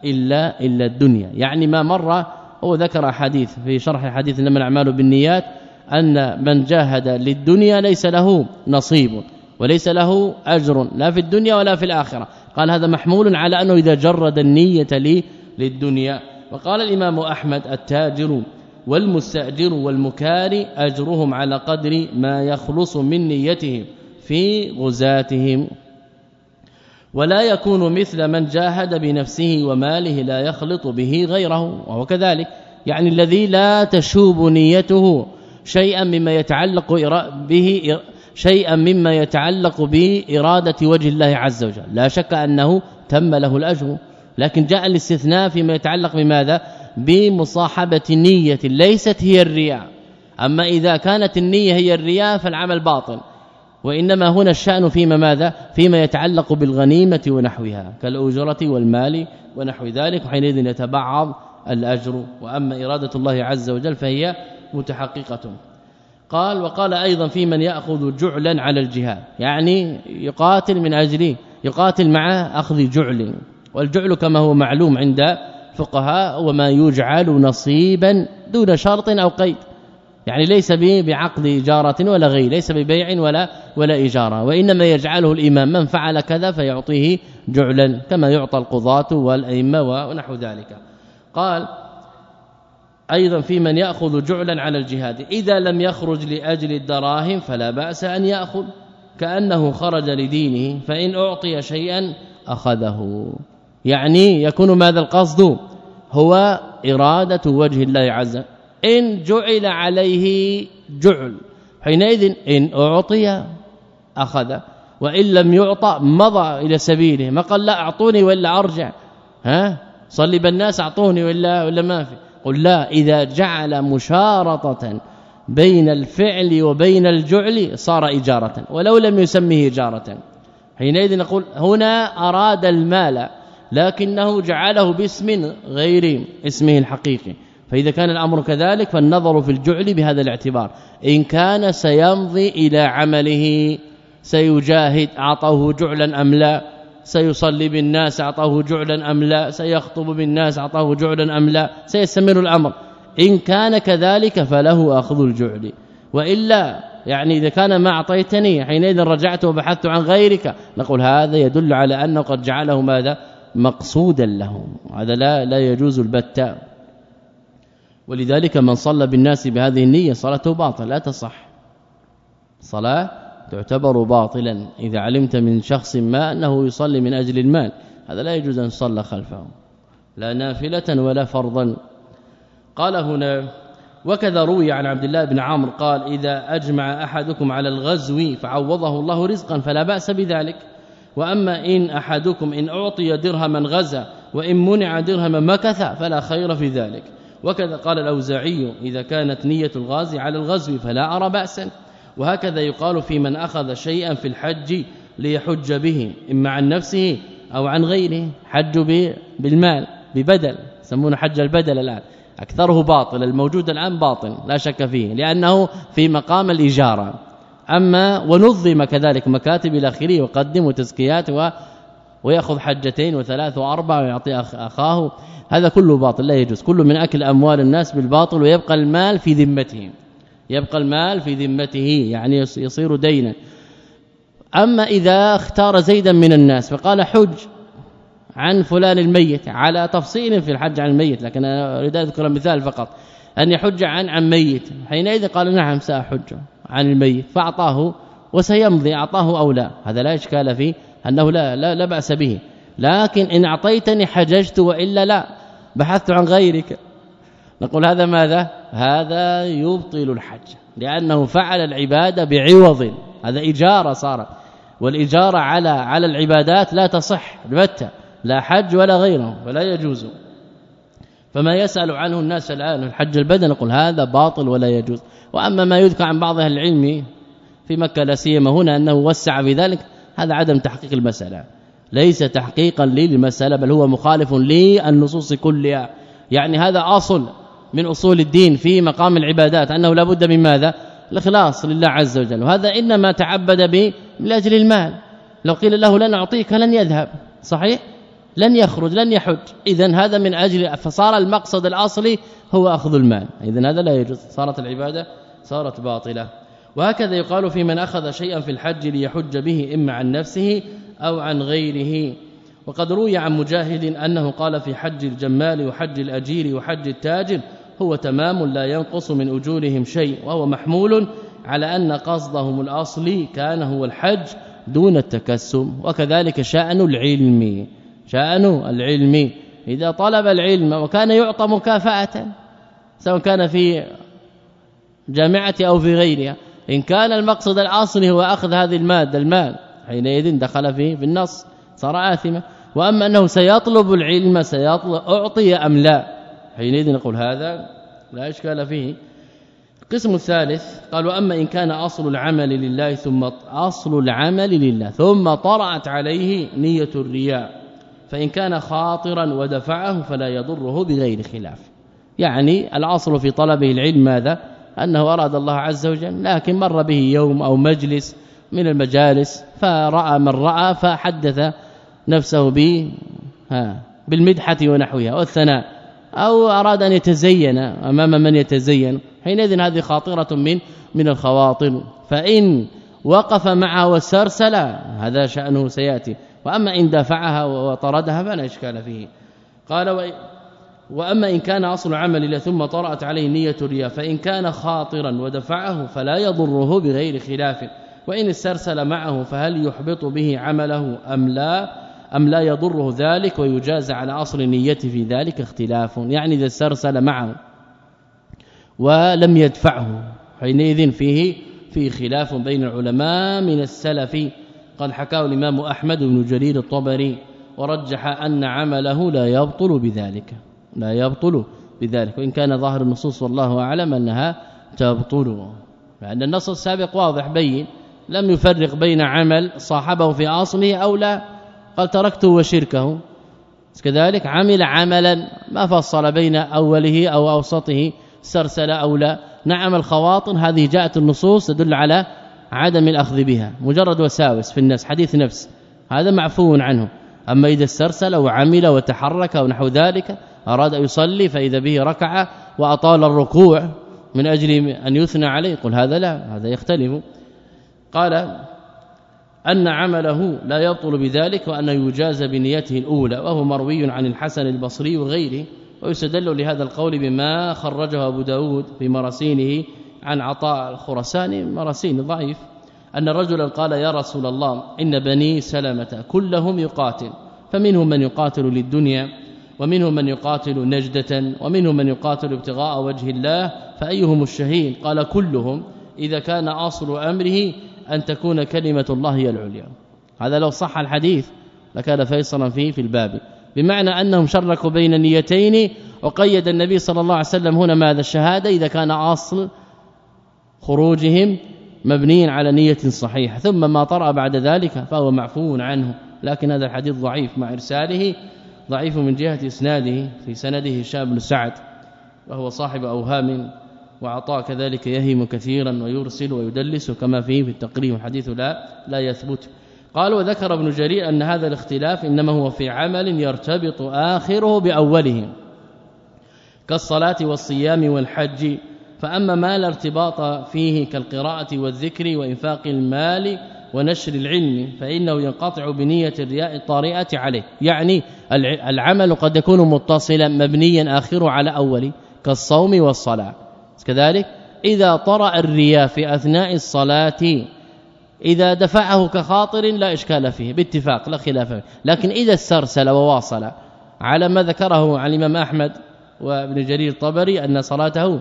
إلا إلا الدنيا. يعني ما مر هو ذكر حديث في شرح الحديث إنما الأعمال بالنيات أن من جاهد للدنيا ليس له نصيب وليس له أجر لا في الدنيا ولا في الآخرة. قال هذا محمول على أنه إذا جرد النية لي للدنيا. وقال الإمام أحمد التاجر والمستأجر والمكاري أجرهم على قدر ما يخلص من نيتهم في غزاتهم. ولا يكون مثل من جاهد بنفسه وماله لا يخلط به غيره وهو كذلك. يعني الذي لا تشوب نيته شيئا مما يتعلق به شيئا مما يتعلق بإرادة وجه الله عز وجل. لا شك أنه تم له الأجر. لكن جاء الاستثناء فيما يتعلق بماذا؟ بمصاحبة نية ليست هي الرياء. أما إذا كانت النية هي الرياء فالعمل باطل. وإنما هنا الشأن فيما ماذا؟ فيما يتعلق بالغنيمة ونحوها كالأجرة والمال ونحو ذلك وحينئذ يتبعض الأجر. وأما إرادة الله عز وجل فهي متحققة. قال وقال أيضا في من يأخذ جعلا على الجهاد يعني يقاتل من أجل يقاتل مع أخذ جعل. والجعل كما هو معلوم عند الفقهاء وما يجعل نصيبا دون شرط أو قيد. يعني ليس بعقد إجارة ولا غير ليس ببيع ولا ولا اجاره وإنما يجعله الإمام من فعل كذا فيعطيه جعلا كما يعطى القضاة والأئمة ونحو ذلك. قال أيضا في من يأخذ جعلا على الجهاد. إذا لم يخرج لأجل الدراهم فلا بأس أن يأخذ. كأنه خرج لدينه فإن أعطي شيئا أخذه. يعني يكون ماذا القصد؟ هو إرادة وجه الله عز. وجل إن جعل عليه جعل حينئذ إن أعطي أخذ. وإن لم يعطى مضى إلى سبيله ما قال لا أعطوني ولا أرجع. ها؟ صلي بالناس أعطوني ولا ولا ما في. قل لا إذا جعل مشارطة بين الفعل وبين الجعل صار إجارة ولو لم يسميه إجارة. حينئذ نقول هنا أراد المال لكنه جعله باسم غير اسمه الحقيقي. فإذا كان الأمر كذلك فالنظر في الجعل بهذا الاعتبار. إن كان سيمضي إلى عمله سيجاهد أعطاه جعلا أم لا. سيصلي بالناس أعطاه جعلا أم لا؟ سيخطب بالناس أعطاه جعلا أم لا؟ سيستمر الأمر. إن كان كذلك فله أخذ الجعل. وإلا يعني إذا كان ما أعطيتني حينئذ رجعت وبحثت عن غيرك. نقول هذا يدل على انه قد جعله ماذا؟ مقصودا له هذا لا لا يجوز البتة ولذلك من صلى بالناس بهذه النية صلاته باطلة لا تصح. صلاة تعتبر باطلا إذا علمت من شخص ما أنه يصلي من أجل المال. هذا لا يجوز أن يصلى خلفه. لا نافلة ولا فرضا. قال هنا وكذا روي عن عبد الله بن عمرو قال إذا أجمع أحدكم على الغزو فعوضه الله رزقا فلا بأس بذلك. وأما إن أحدكم إن أعطي درهما غزا وإن منع درهما مكث فلا خير في ذلك. وكذا قال الأوزاعي إذا كانت نية الغازي على الغزو فلا أرى بأسا. وهكذا يقال في من أخذ شيئا في الحج ليحج به إما عن نفسه أو عن غيره. حج بالمال ببدل يسمونه حج البدل الآن. أكثره باطل الموجود الآن باطل لا شك فيه لأنه في مقام الإجارة. أما ونظم كذلك مكاتب آخره يقدم تزكيات و ويأخذ حجتين وثلاث وأربع ويعطي أخاه. هذا كله باطل لا يجوز. كله من أكل أموال الناس بالباطل ويبقى المال في ذمتهم يبقى المال في ذمته يعني يصير دينا. أما إذا اختار زيدا من الناس فقال حج عن فلان الميت على تفصيل في الحج عن الميت لكن أنا أريد أذكر مثال فقط. أن يحج عن عن ميت حينئذ قال نعم سأحج عن الميت فأعطاه وسيمضي أعطاه أو لا. هذا لا إشكال فيه أنه لا لا, لا بأس به. لكن إن أعطيتني حججت وإلا لا بحثت عن غيرك. نقول هذا ماذا؟ هذا يبطل الحج لأنه فعل العباده بعوض هذا إجارة صارت والإجارة على على العبادات لا تصح البتة لا حج ولا غيره فلا يجوز. فما يسأل عنه الناس الآن الحج البدن نقول هذا باطل ولا يجوز. وأما ما يذكر عن بعض أهل العلم في مكة لا سيما هنا أنه وسع في ذلك هذا عدم تحقيق المسألة. ليس تحقيقا للمسألة بل هو مخالف للنصوص كلها. يعني هذا أصل. من أصول الدين في مقام العبادات أنه لابد من ماذا؟ الإخلاص لله عز وجل. وهذا إنما تعبد به من أجل المال. لو قيل له لن أعطيك لن يذهب. صحيح؟ لن يخرج لن يحج. اذا هذا من أجل فصار المقصد الأصلي هو أخذ المال. اذا هذا لا يجوز. صارت العبادة صارت باطلة. وهكذا يقال في من أخذ شيئا في الحج ليحج به إما عن نفسه أو عن غيره. وقد روي عن مجاهد أنه قال في حج الجمال وحج الأجير وحج التاجر هو تمام لا ينقص من أجورهم شيء وهو محمول على أن قصدهم الأصلي كان هو الحج دون التكسم وكذلك شأن العلم شأن العلم. إذا طلب العلم وكان يعطى مكافأة سواء كان في جامعة أو في غيرها إن كان المقصد الاصلي هو أخذ هذه المادة المال حينئذ دخل فيه في النص صار آثما. وأما أنه سيطلب العلم سيطلب أعطي أم لا؟ حينئذ نقول هذا لا إشكال فيه. القسم الثالث قال وأما إن كان أصل العمل لله ثم أصل العمل لله ثم طرأت عليه نية الرياء فإن كان خاطرا ودفعه فلا يضره بغير خلاف. يعني الأصل في طلبه العلم ماذا؟ أنه أراد الله عز وجل لكن مر به يوم أو مجلس من المجالس فرأى من رأى فحدث نفسه ب ها بالمدحة ونحوها والثناء. أو أراد أن يتزين أمام من يتزين. حينئذ هذه خاطرة من من الخواطر فإن وقف معها واسترسل هذا شأنه سيأتي. وأما إن دافعها وطردها فلا إشكال فيه. قال وأما إن كان أصل عمل ثم طرأت عليه نية الرياء فإن كان خاطرا ودفعه فلا يضره بغير خلاف. وإن استرسل معه فهل يحبط به عمله أم لا؟ أم لا يضره ذلك ويجاز على أصل نيته في ذلك اختلاف؟ يعني إذا استرسل معه ولم يدفعه حينئذ فيه في خلاف بين العلماء من السلف. قد حكاه الإمام أحمد بن جرير الطبري ورجح أن عمله لا يبطل بذلك لا يبطل بذلك. وإن كان ظاهر النصوص والله أعلم أنها تبطل. لأن النص السابق واضح بين لم يفرق بين عمل صاحبه في أصله أو لا. قال تركته وشركه. كذلك عمل عملا ما فصل بين أوله أو أوسطه سرسل أو لا. نعم الخواطر هذه جاءت النصوص تدل على عدم الأخذ بها مجرد وساوس في الناس حديث نفس. هذا معفو عنه. أما إذا استرسل وعمل وتحرك ونحو ذلك أراد أن يصلي فإذا به ركع وأطال الركوع من أجل أن يثنى عليه قل هذا لا هذا يختلف. قال أن عمله لا يبطل بذلك وأن يجاز بنيته الأولى وهو مروي عن الحسن البصري وغيره ويستدل لهذا القول بما خرجه أبو داود في مراسينه عن عطاء الخرساني مراسين ضعيف. أن رجلا قال يا رسول الله إن بني سلمة كلهم يقاتل فمنهم من يقاتل للدنيا ومنهم من يقاتل نجدة ومنهم من يقاتل ابتغاء وجه الله فأيهم الشهيد؟ قال كلهم. إذا كان أصل أمره أن تكون كلمة الله هي العليا. هذا لو صح الحديث لكان فيصلا فيه في الباب. بمعنى أنهم شركوا بين النيتين وقيد النبي صلى الله عليه وسلم هنا ماذا؟ الشهادة إذا كان أصل خروجهم مبني على نية صحيحة. ثم ما طرأ بعد ذلك فهو معفو عنه. لكن هذا الحديث ضعيف مع إرساله ضعيف من جهة إسناده في سنده هشام بن سعد وهو صاحب أوهام وعطاء كذلك يهم كثيرا ويرسل ويدلس كما فيه في التقريب الحديث لا لا يثبت. قال وذكر ابن جرير أن هذا الاختلاف إنما هو في عمل يرتبط آخره بأوله كالصلاة والصيام والحج. فأما ما لا ارتباط فيه كالقراءة والذكر وإنفاق المال ونشر العلم فإنه ينقطع بنية الرياء الطارئة عليه. يعني العمل قد يكون متصلا مبنيا آخره على أول كالصوم والصلاة. كذلك إذا طرأ الرياء في أثناء الصلاة إذا دفعه كخاطر لا إشكال فيه باتفاق لا خلاف لكن إذا استرسل وواصل على ما ذكره عن الإمام أحمد وابن جرير الطبري أن صلاته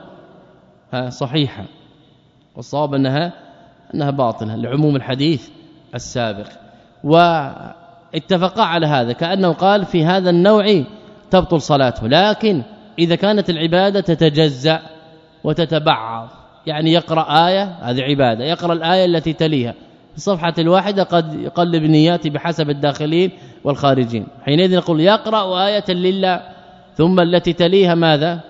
صحيحة والصواب أنها أنها باطلة لعموم الحديث السابق. واتفقا على هذا كأنه قال في هذا النوع تبطل صلاته لكن إذا كانت العبادة تتجزأ وتتبعض. يعني يقرأ آية هذه عبادة يقرأ الآية التي تليها. في الصفحة الواحدة قد يقلب نياته بحسب الداخلين والخارجين. حينئذ نقول يقرأ آية لله ثم التي تليها ماذا؟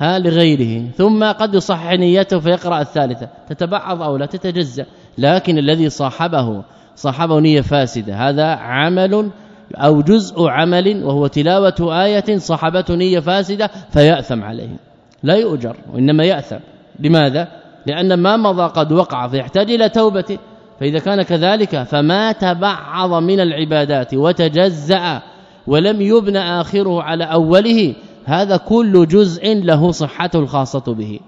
ها لغيره. ثم قد يصحح نيته فيقرأ الثالثة. تتبعض أو لا تتجزأ. لكن الذي صاحبه صاحبه نية فاسدة. هذا عمل أو جزء عمل وهو تلاوة آية صاحبته نية فاسدة فيأثم عليه. لا يؤجر وإنما يأثم. لماذا؟ لأن ما مضى قد وقع فيحتاج إلى توبة. فإذا كان كذلك فما تبعض من العبادات وتجزأ ولم يبنى آخره على أوله هذا كل جزء له صحته الخاصة به.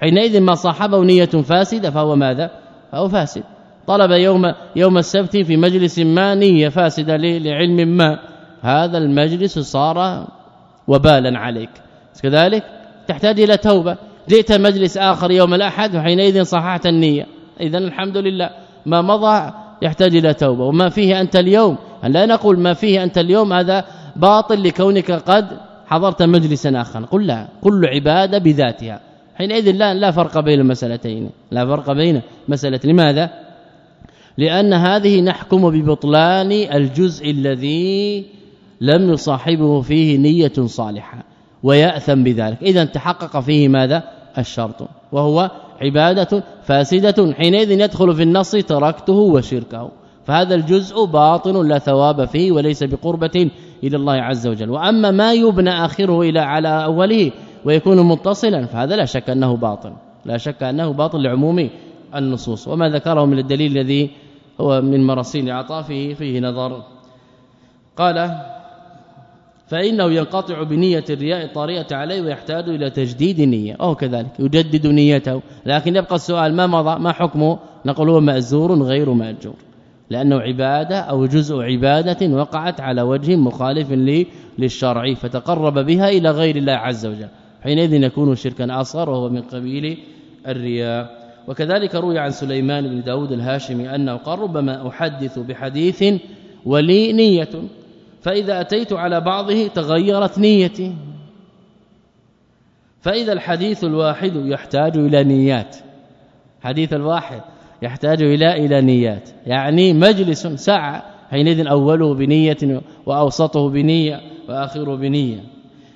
حينئذ ما صاحبه نية فاسدة فهو ماذا؟ فهو فاسد. طلب يوم يوم السبت في مجلس ما نية فاسدة لعلم ما. هذا المجلس صار وبالا عليك. كذلك تحتاج إلى توبة. جئت مجلس آخر يوم الأحد وحينئذ صححت النية. اذا الحمد لله. ما مضى يحتاج إلى توبة. وما فيه أنت اليوم. لا نقول ما فيه أنت اليوم هذا باطل لكونك قد حضرت مجلسا آخر. قل لا. كل عبادة بذاتها. حينئذ لا لا فرق بين المسألتين. لا فرق بين مسألة. لماذا؟ لأن هذه نحكم ببطلان الجزء الذي لم يصاحبه فيه نية صالحة. ويأثم بذلك. اذا تحقق فيه ماذا؟ الشرط. وهو عبادة فاسدة حينئذ يدخل في النص تركته وشركه. فهذا الجزء باطل لا ثواب فيه وليس بقربة إلى الله عز وجل. وأما ما يبنى آخره إلى على أوله ويكون متصلا فهذا لا شك أنه باطل. لا شك أنه باطل لعموم النصوص. وما ذكره من الدليل الذي هو من مراسيل عطافه فيه نظر. قال فإنه ينقطع بنية الرياء الطارئة عليه ويحتاج إلى تجديد النية. أو كذلك يجدد نيته. لكن يبقى السؤال ما مضى؟ ما حكمه؟ نقول هو مأزور غير مأجور. لأنه عبادة أو جزء عبادة وقعت على وجه مخالف للشرع فتقرب بها إلى غير الله عز وجل. حينئذ يكون شركا أصغر وهو من قبيل الرياء. وكذلك روي عن سليمان بن داود الهاشمي أنه قال ربما أحدث بحديث ولي نية. فإذا أتيت على بعضه تغيرت نيتي. فإذا الحديث الواحد يحتاج إلى نيات. حديث الواحد يحتاج إلى إلى نيات. يعني مجلس ساعه حينئذ أوله بنية وأوسطه بنية وآخره بنية.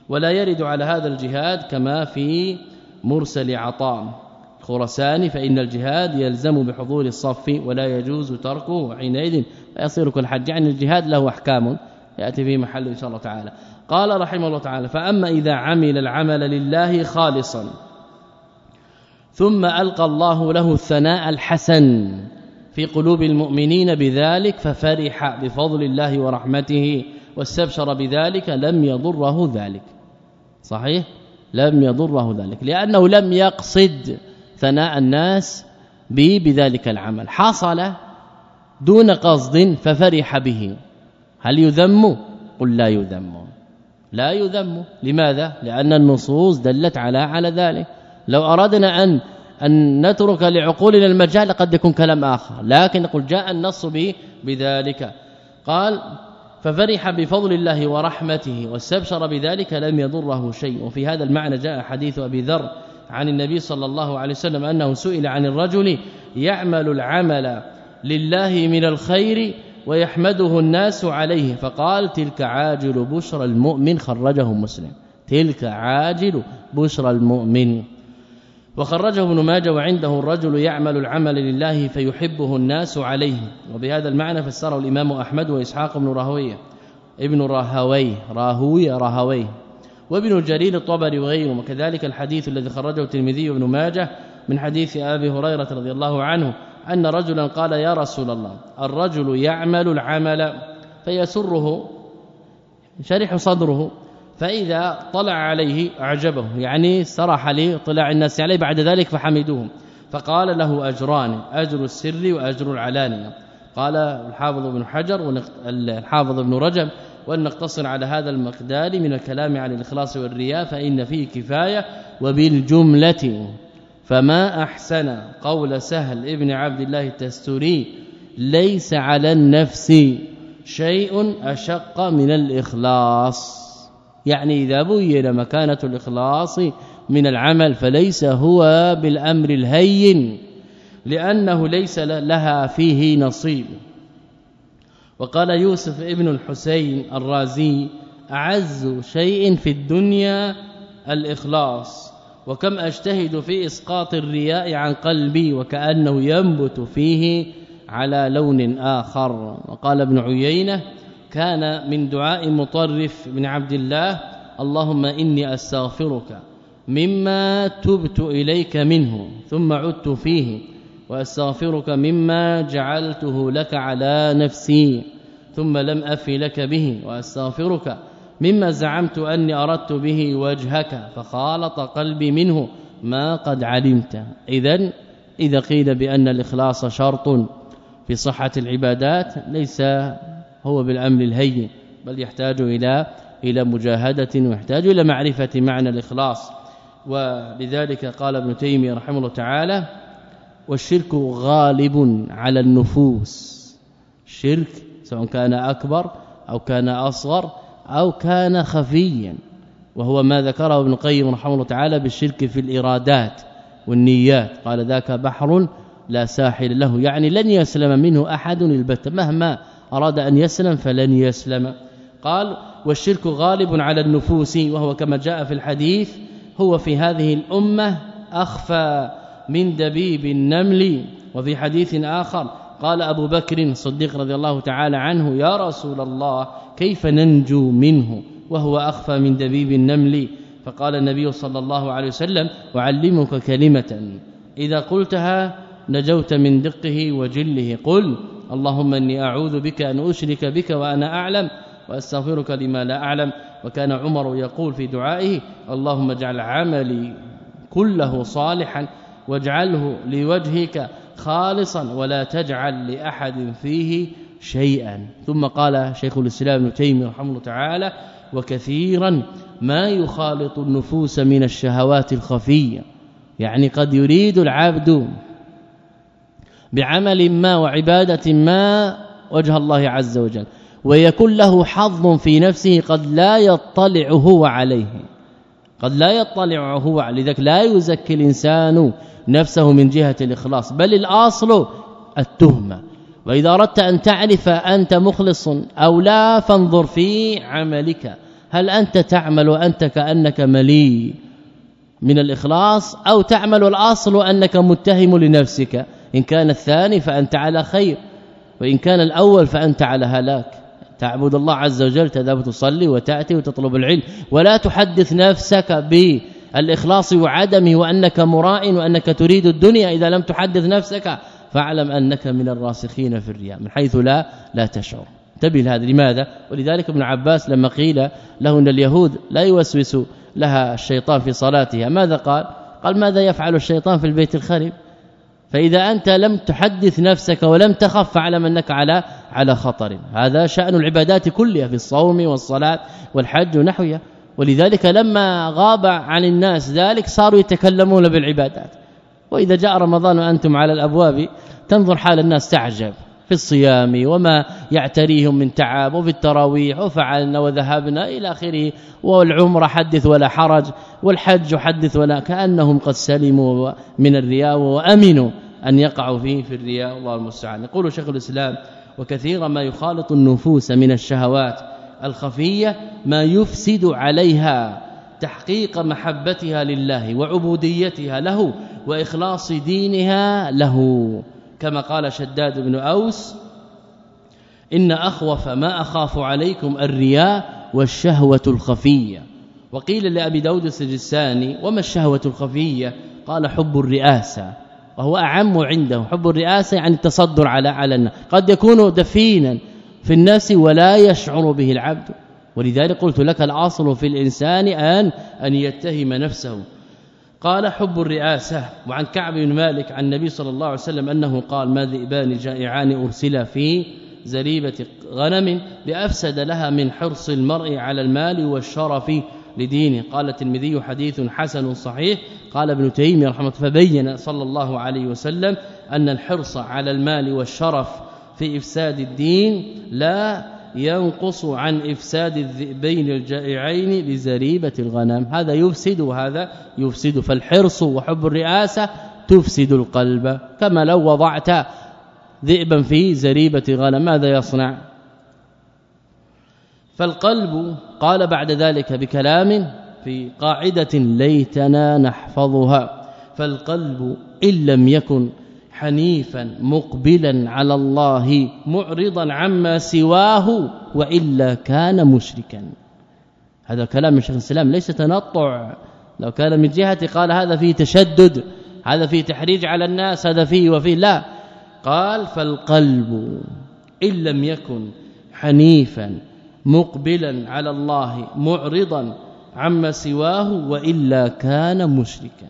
ولا يرد على هذا الجهاد كما في مرسل عطاء خرسان فإن الجهاد يلزم بحضور الصف ولا يجوز تركه حينئذ. يصير كالحج يعني الجهاد له أحكام. يأتي في محل إن شاء الله تعالى. قال رحمه الله تعالى فأما إذا عمل العمل لله خالصا ثم ألقى الله له الثناء الحسن في قلوب المؤمنين بذلك ففرح بفضل الله ورحمته واستبشر بذلك لم يضره ذلك. صحيح؟ لم يضره ذلك لأنه لم يقصد ثناء الناس به بذلك العمل. حصل دون قصد ففرح به. هل يذم؟ قل لا يذم. لا يذم. لماذا؟ لأن النصوص دلت على على ذلك. لو أردنا أن أن نترك لعقولنا المجال قد يكون كلام آخر. لكن نقول جاء النص به بذلك. قال ففرح بفضل الله ورحمته واستبشر بذلك لم يضره شيء. وفي هذا المعنى جاء حديث أبي ذر عن النبي صلى الله عليه وسلم أنه سئل عن الرجل يعمل العمل لله من الخير ويحمده الناس عليه. فقال تلك عاجل بشرى المؤمن خرجه مسلم. تلك عاجل بشرى المؤمن. وخرجه ابن ماجه وعنده الرجل يعمل العمل لله فيحبه الناس عليه. وبهذا المعنى فسره الإمام أحمد وإسحاق بن راهويه ابن راهوي راهوي راهوي. وابن جرير الطبري وغيره وكذلك الحديث الذي خرجه الترمذي وابن ماجه من حديث أبي هريرة رضي الله عنه أن رجلا قال يا رسول الله الرجل يعمل العمل فيسره شرح صدره فإذا طلع عليه أعجبه يعني سرح لي طلع الناس عليه بعد ذلك فحمدوه. فقال له أجران أجر السر وأجر العلانية. قال الحافظ ابن حجر والحافظ ابن رجب وان نقتصر على هذا المقدار من الكلام عن الإخلاص والرياء فإن فيه كفاية وبالجملة. فما احسن قول سهل ابن عبد الله التستوري ليس على النفس شيء أشق من الإخلاص. يعني إذا بين مكانة الإخلاص من العمل فليس هو بالأمر الهين لأنه ليس لها فيه نصيب. وقال يوسف ابن الحسين الرازي اعز شيء في الدنيا الإخلاص. وكم أجتهد في إسقاط الرياء عن قلبي وكأنه ينبت فيه على لون آخر. وقال ابن عيينة كان من دعاء مطرف بن عبد الله اللهم إني أستغفرك مما تبت إليك منه ثم عدت فيه وأستغفرك مما جعلته لك على نفسي ثم لم افي لك به وأستغفرك مما زعمت أني أردت به وجهك فخالط قلبي منه ما قد علمت. اذا إذا قيل بأن الإخلاص شرط في صحة العبادات ليس هو بالأمر الهين بل يحتاج إلى إلى مجاهدة ويحتاج إلى معرفة معنى الإخلاص. ولذلك قال ابن تيمية رحمه الله تعالى والشرك غالب على النفوس. شرك سواء كان أكبر أو كان أصغر أو كان خفيا وهو ما ذكره ابن القيم رحمه الله تعالى بالشرك في الإرادات والنيات. قال ذاك بحر لا ساحل له يعني لن يسلم منه أحد البتة. مهما أراد أن يسلم فلن يسلم. قال والشرك غالب على النفوس وهو كما جاء في الحديث هو في هذه الأمة أخفى من دبيب النمل. وفي حديث آخر قال أبو بكر الصديق رضي الله تعالى عنه يا رسول الله كيف ننجو منه وهو أخفى من دبيب النمل؟ فقال النبي صلى الله عليه وسلم وعلمك كلمة. إذا قلتها نجوت من دقه وجله. قل اللهم إني أعوذ بك أن أشرك بك وأنا أعلم وأستغفرك لما لا أعلم. وكان عمر يقول في دعائه اللهم اجعل عملي كله صالحا واجعله لوجهك خالصا ولا تجعل لأحد فيه شيئا. ثم قال شيخ الإسلام ابن تيمية رحمه الله تعالى وكثيرا ما يخالط النفوس من الشهوات الخفية. يعني قد يريد العبد بعمل ما وعبادة ما وجه الله عز وجل ويكون له حظ في نفسه قد لا يطلع هو عليه. قد لا يطلع هو لذلك لا يزكي الإنسان نفسه من جهة الإخلاص بل الأصل التهمة. وإذا أردت أن تعرف أنت مخلص أو لا فانظر في عملك. هل أنت تعمل وانت كأنك ملي من الإخلاص أو تعمل الأصل أنك متهم لنفسك؟ إن كان الثاني فأنت على خير وإن كان الأول فأنت على هلاك. تعبد الله عز وجل تذهب تصلي وتأتي وتطلب العلم. ولا تحدث نفسك بالإخلاص وعدمه وأنك مراء وأنك تريد الدنيا إذا لم تحدث نفسك. فاعلم أنك من الراسخين في الرياء من حيث لا لا تشعر. انتبه لهذا. لماذا؟ ولذلك ابن عباس لما قيل له إن اليهود لا يوسوس لها الشيطان في صلاتها ماذا قال؟ قال ماذا يفعل الشيطان في البيت الخرب فإذا أنت لم تحدث نفسك ولم تخف فاعلم أنك على على خطر. هذا شأن العبادات كلها في الصوم والصلاة والحج ونحوها. ولذلك لما غاب عن الناس ذلك صاروا يتكلمون بالعبادات. وإذا جاء رمضان وأنتم على الأبواب تنظر حال الناس تعجب في الصيام وما يعتريهم من تعب وفي التراويح وفعلنا وذهبنا إلى آخره والعمرة حدث ولا حرج والحج حدث ولا كأنهم قد سلموا من الرياء وأمنوا أن يقعوا فيه في الرياء الله المستعان. يقول شيخ الإسلام وكثيرا ما يخالط النفوس من الشهوات الخفية ما يفسد عليها تحقيق محبتها لله وعبوديتها له وإخلاص دينها له. كما قال شداد بن أوس إن أخوف ما أخاف عليكم الرياء والشهوة الخفية. وقيل لأبي داود السجستاني وما الشهوة الخفية؟ قال حب الرئاسة وهو أعم عنده. حب الرئاسة يعني التصدر على على الناس. قد يكون دفينا في النفس ولا يشعر به العبد. ولذلك قلت لك الاصل في الإنسان أن أن يتهم نفسه. قال حب الرئاسة وعن كعب بن مالك عن النبي صلى الله عليه وسلم أنه قال ما ذئبان جائعان أرسلا في زريبة غنم بافسد لها من حرص المرء على المال والشرف لدينه قال الترمذي حديث حسن صحيح قال ابن تيمية رحمه فبين صلى الله عليه وسلم أن الحرص على المال والشرف في إفساد الدين لا ينقص عن إفساد الذئبين الجائعين لزريبه الغنم. هذا يفسد وهذا يفسد. فالحرص وحب الرئاسة تفسد القلب. كما لو وضعت ذئبا في زريبة غنم ماذا يصنع؟ فالقلب قال بعد ذلك بكلام في قاعدة ليتنا نحفظها. فالقلب إن لم يكن حنيفا مقبلا على الله معرضا عما سواه وإلا كان مشركا. هذا كلام من شيخ الإسلام ليس تنطع. لو كان من جهة قال هذا فيه تشدد هذا فيه تحريج على الناس هذا فيه وفيه لا. قال فالقلب إن لم يكن حنيفا مقبلا على الله معرضا عما سواه وإلا كان مشركا.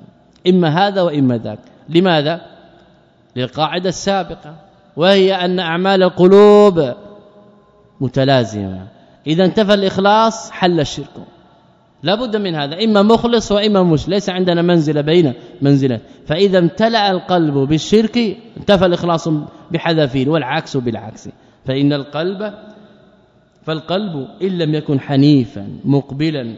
إما هذا وإما ذاك. لماذا؟ للقاعدة السابقة وهي أن أعمال القلوب متلازمة. إذا انتفى الإخلاص حل الشرك. لابد من هذا إما مخلص وإما مش ليس عندنا منزلة بين منزلات فإذا امتلأ القلب بالشرك انتفى الإخلاص بحذافير والعكس بالعكس. فإن القلب فالقلب إن لم يكن حنيفا مقبلا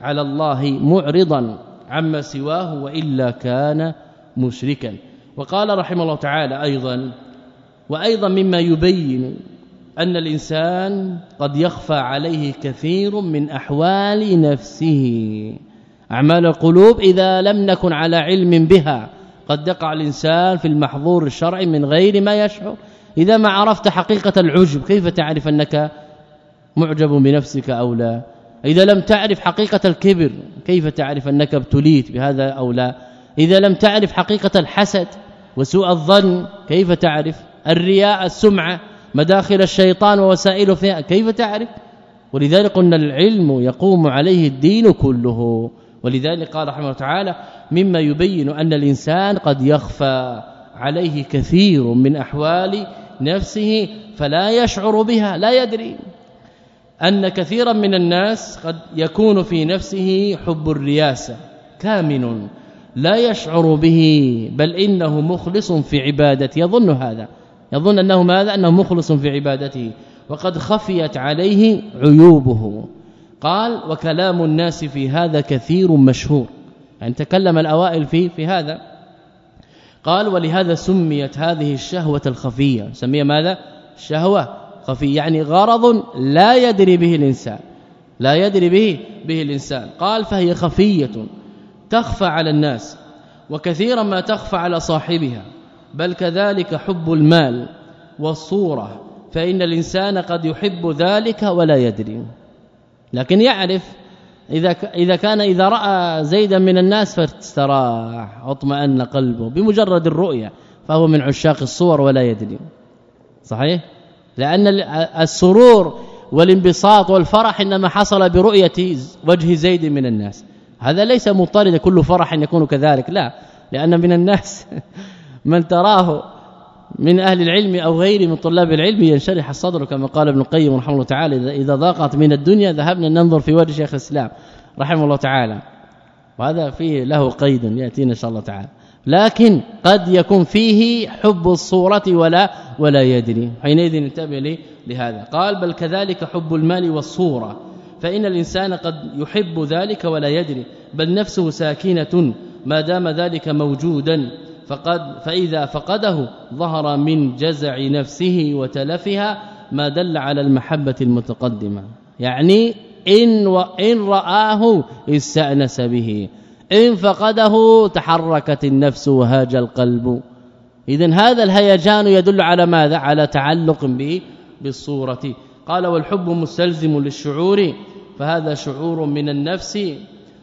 على الله معرضا عما سواه وإلا كان مشركا. وقال رحمه الله تعالى أيضا وأيضا مما يبين أن الإنسان قد يخفى عليه كثير من أحوال نفسه. أعمال القلوب إذا لم نكن على علم بها قد يقع الإنسان في المحظور الشرعي من غير ما يشعر. إذا ما عرفت حقيقة العجب كيف تعرف أنك معجب بنفسك أو لا؟ إذا لم تعرف حقيقة الكبر كيف تعرف أنك ابتليت بهذا أو لا؟ إذا لم تعرف حقيقة الحسد وسوء الظن كيف تعرف؟ الرياء السمعة مداخل الشيطان ووسائله فيها كيف تعرف؟ ولذلك قلنا العلم يقوم عليه الدين كله. ولذلك قال رحمه الله تعالى مما يبين أن الإنسان قد يخفى عليه كثير من أحوال نفسه فلا يشعر بها لا يدري. أن كثيرا من الناس قد يكون في نفسه حب الرياسة كامن. لا يشعر به بل إنه مخلص في عبادته. يظن هذا. يظن أنه ماذا؟ أنه مخلص في عبادته. وقد خفيت عليه عيوبه. قال وكلام الناس في هذا كثير مشهور. يعني تكلم الأوائل في في هذا. قال ولهذا سميت هذه الشهوة الخفية. سميها ماذا؟ شهوة خفي يعني غرض لا يدري به الإنسان. لا يدري به به الإنسان. قال فهي خفية. تخفى على الناس وكثيرا ما تخفى على صاحبها بل كذلك حب المال والصورة فإن الإنسان قد يحب ذلك ولا يدري. لكن يعرف إذا إذا كان إذا رأى زيدا من الناس فاستراح واطمأن قلبه بمجرد الرؤية فهو من عشاق الصور ولا يدري. صحيح؟ لأن السرور والانبساط والفرح إنما حصل برؤية وجه زيد من الناس. هذا ليس مضطرد كل فرح يكون كذلك لا لأن من الناس من تراه من أهل العلم أو غيره من طلاب العلم ينشرح الصدر كما قال ابن القيم رحمه الله تعالى إذا ضاقت من الدنيا ذهبنا ننظر في وجه شيخ الإسلام رحمه الله تعالى. وهذا فيه له قيد يأتينا إن شاء الله تعالى. لكن قد يكون فيه حب الصورة ولا ولا يدري. حينئذ انتبه لهذا. قال بل كذلك حب المال والصورة. فإن الإنسان قد يحب ذلك ولا يدري بل نفسه ساكنة ما دام ذلك موجودا فقد فإذا فقده ظهر من جزع نفسه وتلفها ما دل على المحبة المتقدمة. يعني إن وإن رآه استأنس به إن فقده تحركت النفس وهاج القلب. اذا هذا الهيجان يدل على ماذا؟ على تعلق به بالصورة. قال والحب مستلزم للشعور فهذا شعور من النفس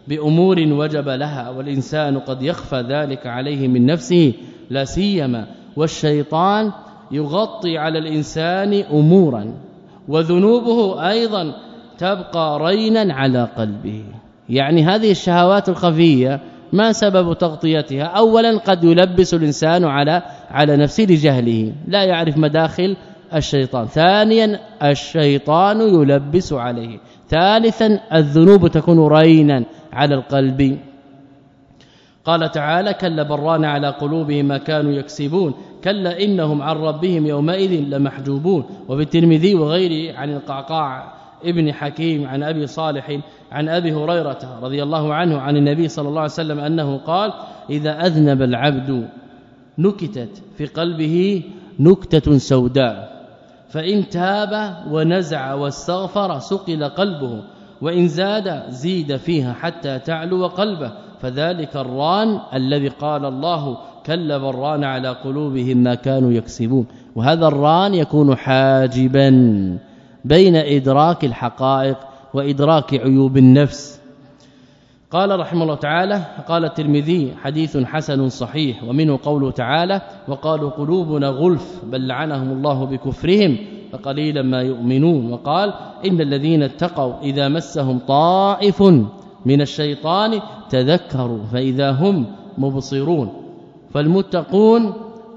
بأمور وجب لها والإنسان قد يخفى ذلك عليه من نفسه لا سيما والشيطان يغطي على الإنسان أمورا وذنوبه أيضا تبقى رينا على قلبه. يعني هذه الشهوات الخفية ما سبب تغطيتها؟ اولا قد يلبس الإنسان على على نفسه لجهله لا يعرف مداخل الشيطان. ثانيا الشيطان يلبس عليه. ثالثا الذنوب تكون رينا على القلب. قال تعالى كلا بران على قلوبهم ما كانوا يكسبون. كلا إنهم عن ربهم يومئذ لمحجوبون. وبالترمذي وغيره عن القعقاع ابن حكيم عن أبي صالح عن أبي هريرة رضي الله عنه عن النبي صلى الله عليه وسلم أنه قال إذا أذنب العبد نكتت في قلبه نكتة سوداء. فإن تاب ونزع واستغفر سقل قلبه وإن زاد زيد فيها حتى تعلو قلبه. فذلك الران الذي قال الله كلا بران على قلوبهم ما كانوا يكسبون. وهذا الران يكون حاجبا بين إدراك الحقائق وإدراك عيوب النفس. قال رحمه الله تعالى قال الترمذي حديث حسن صحيح ومنه قوله تعالى وقالوا قلوبنا غلف بل لعنهم الله بكفرهم فقليلا ما يؤمنون وقال إن الذين اتقوا إذا مسهم طائف من الشيطان تذكروا فإذا هم مبصرون فالمتقون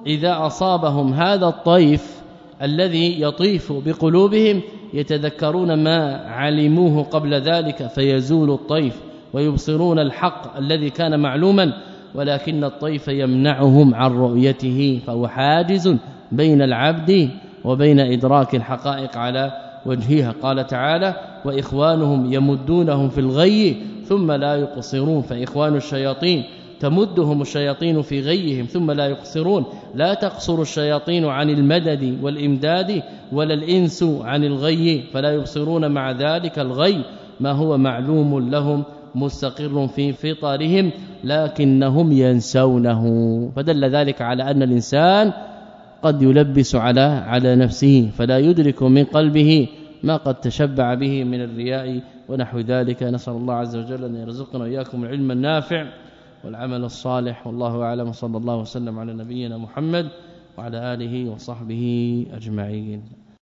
إذا أصابهم هذا الطيف الذي يطيف بقلوبهم يتذكرون ما علموه قبل ذلك فيزول الطيف. ويبصرون الحق الذي كان معلوما ولكن الطيف يمنعهم عن رؤيته فهو حاجز بين العبد وبين إدراك الحقائق على وجهها. قال تعالى وإخوانهم يمدونهم في الغي ثم لا يقصرون فإخوان الشياطين تمدهم الشياطين في غيهم ثم لا يقصرون. لا تقصر الشياطين عن المدد والإمداد ولا الإنس عن الغي فلا يبصرون مع ذلك الغي ما هو معلوم لهم مستقر في فطرهم لكنهم ينسونه. فدل ذلك على أن الإنسان قد يلبس على على نفسه فلا يدرك من قلبه ما قد تشبع به من الرياء ونحو ذلك. نسأل الله عز وجل أن يرزقنا وإياكم العلم النافع والعمل الصالح. والله أعلم. صلى الله وسلم على نبينا محمد وعلى آله وصحبه أجمعين.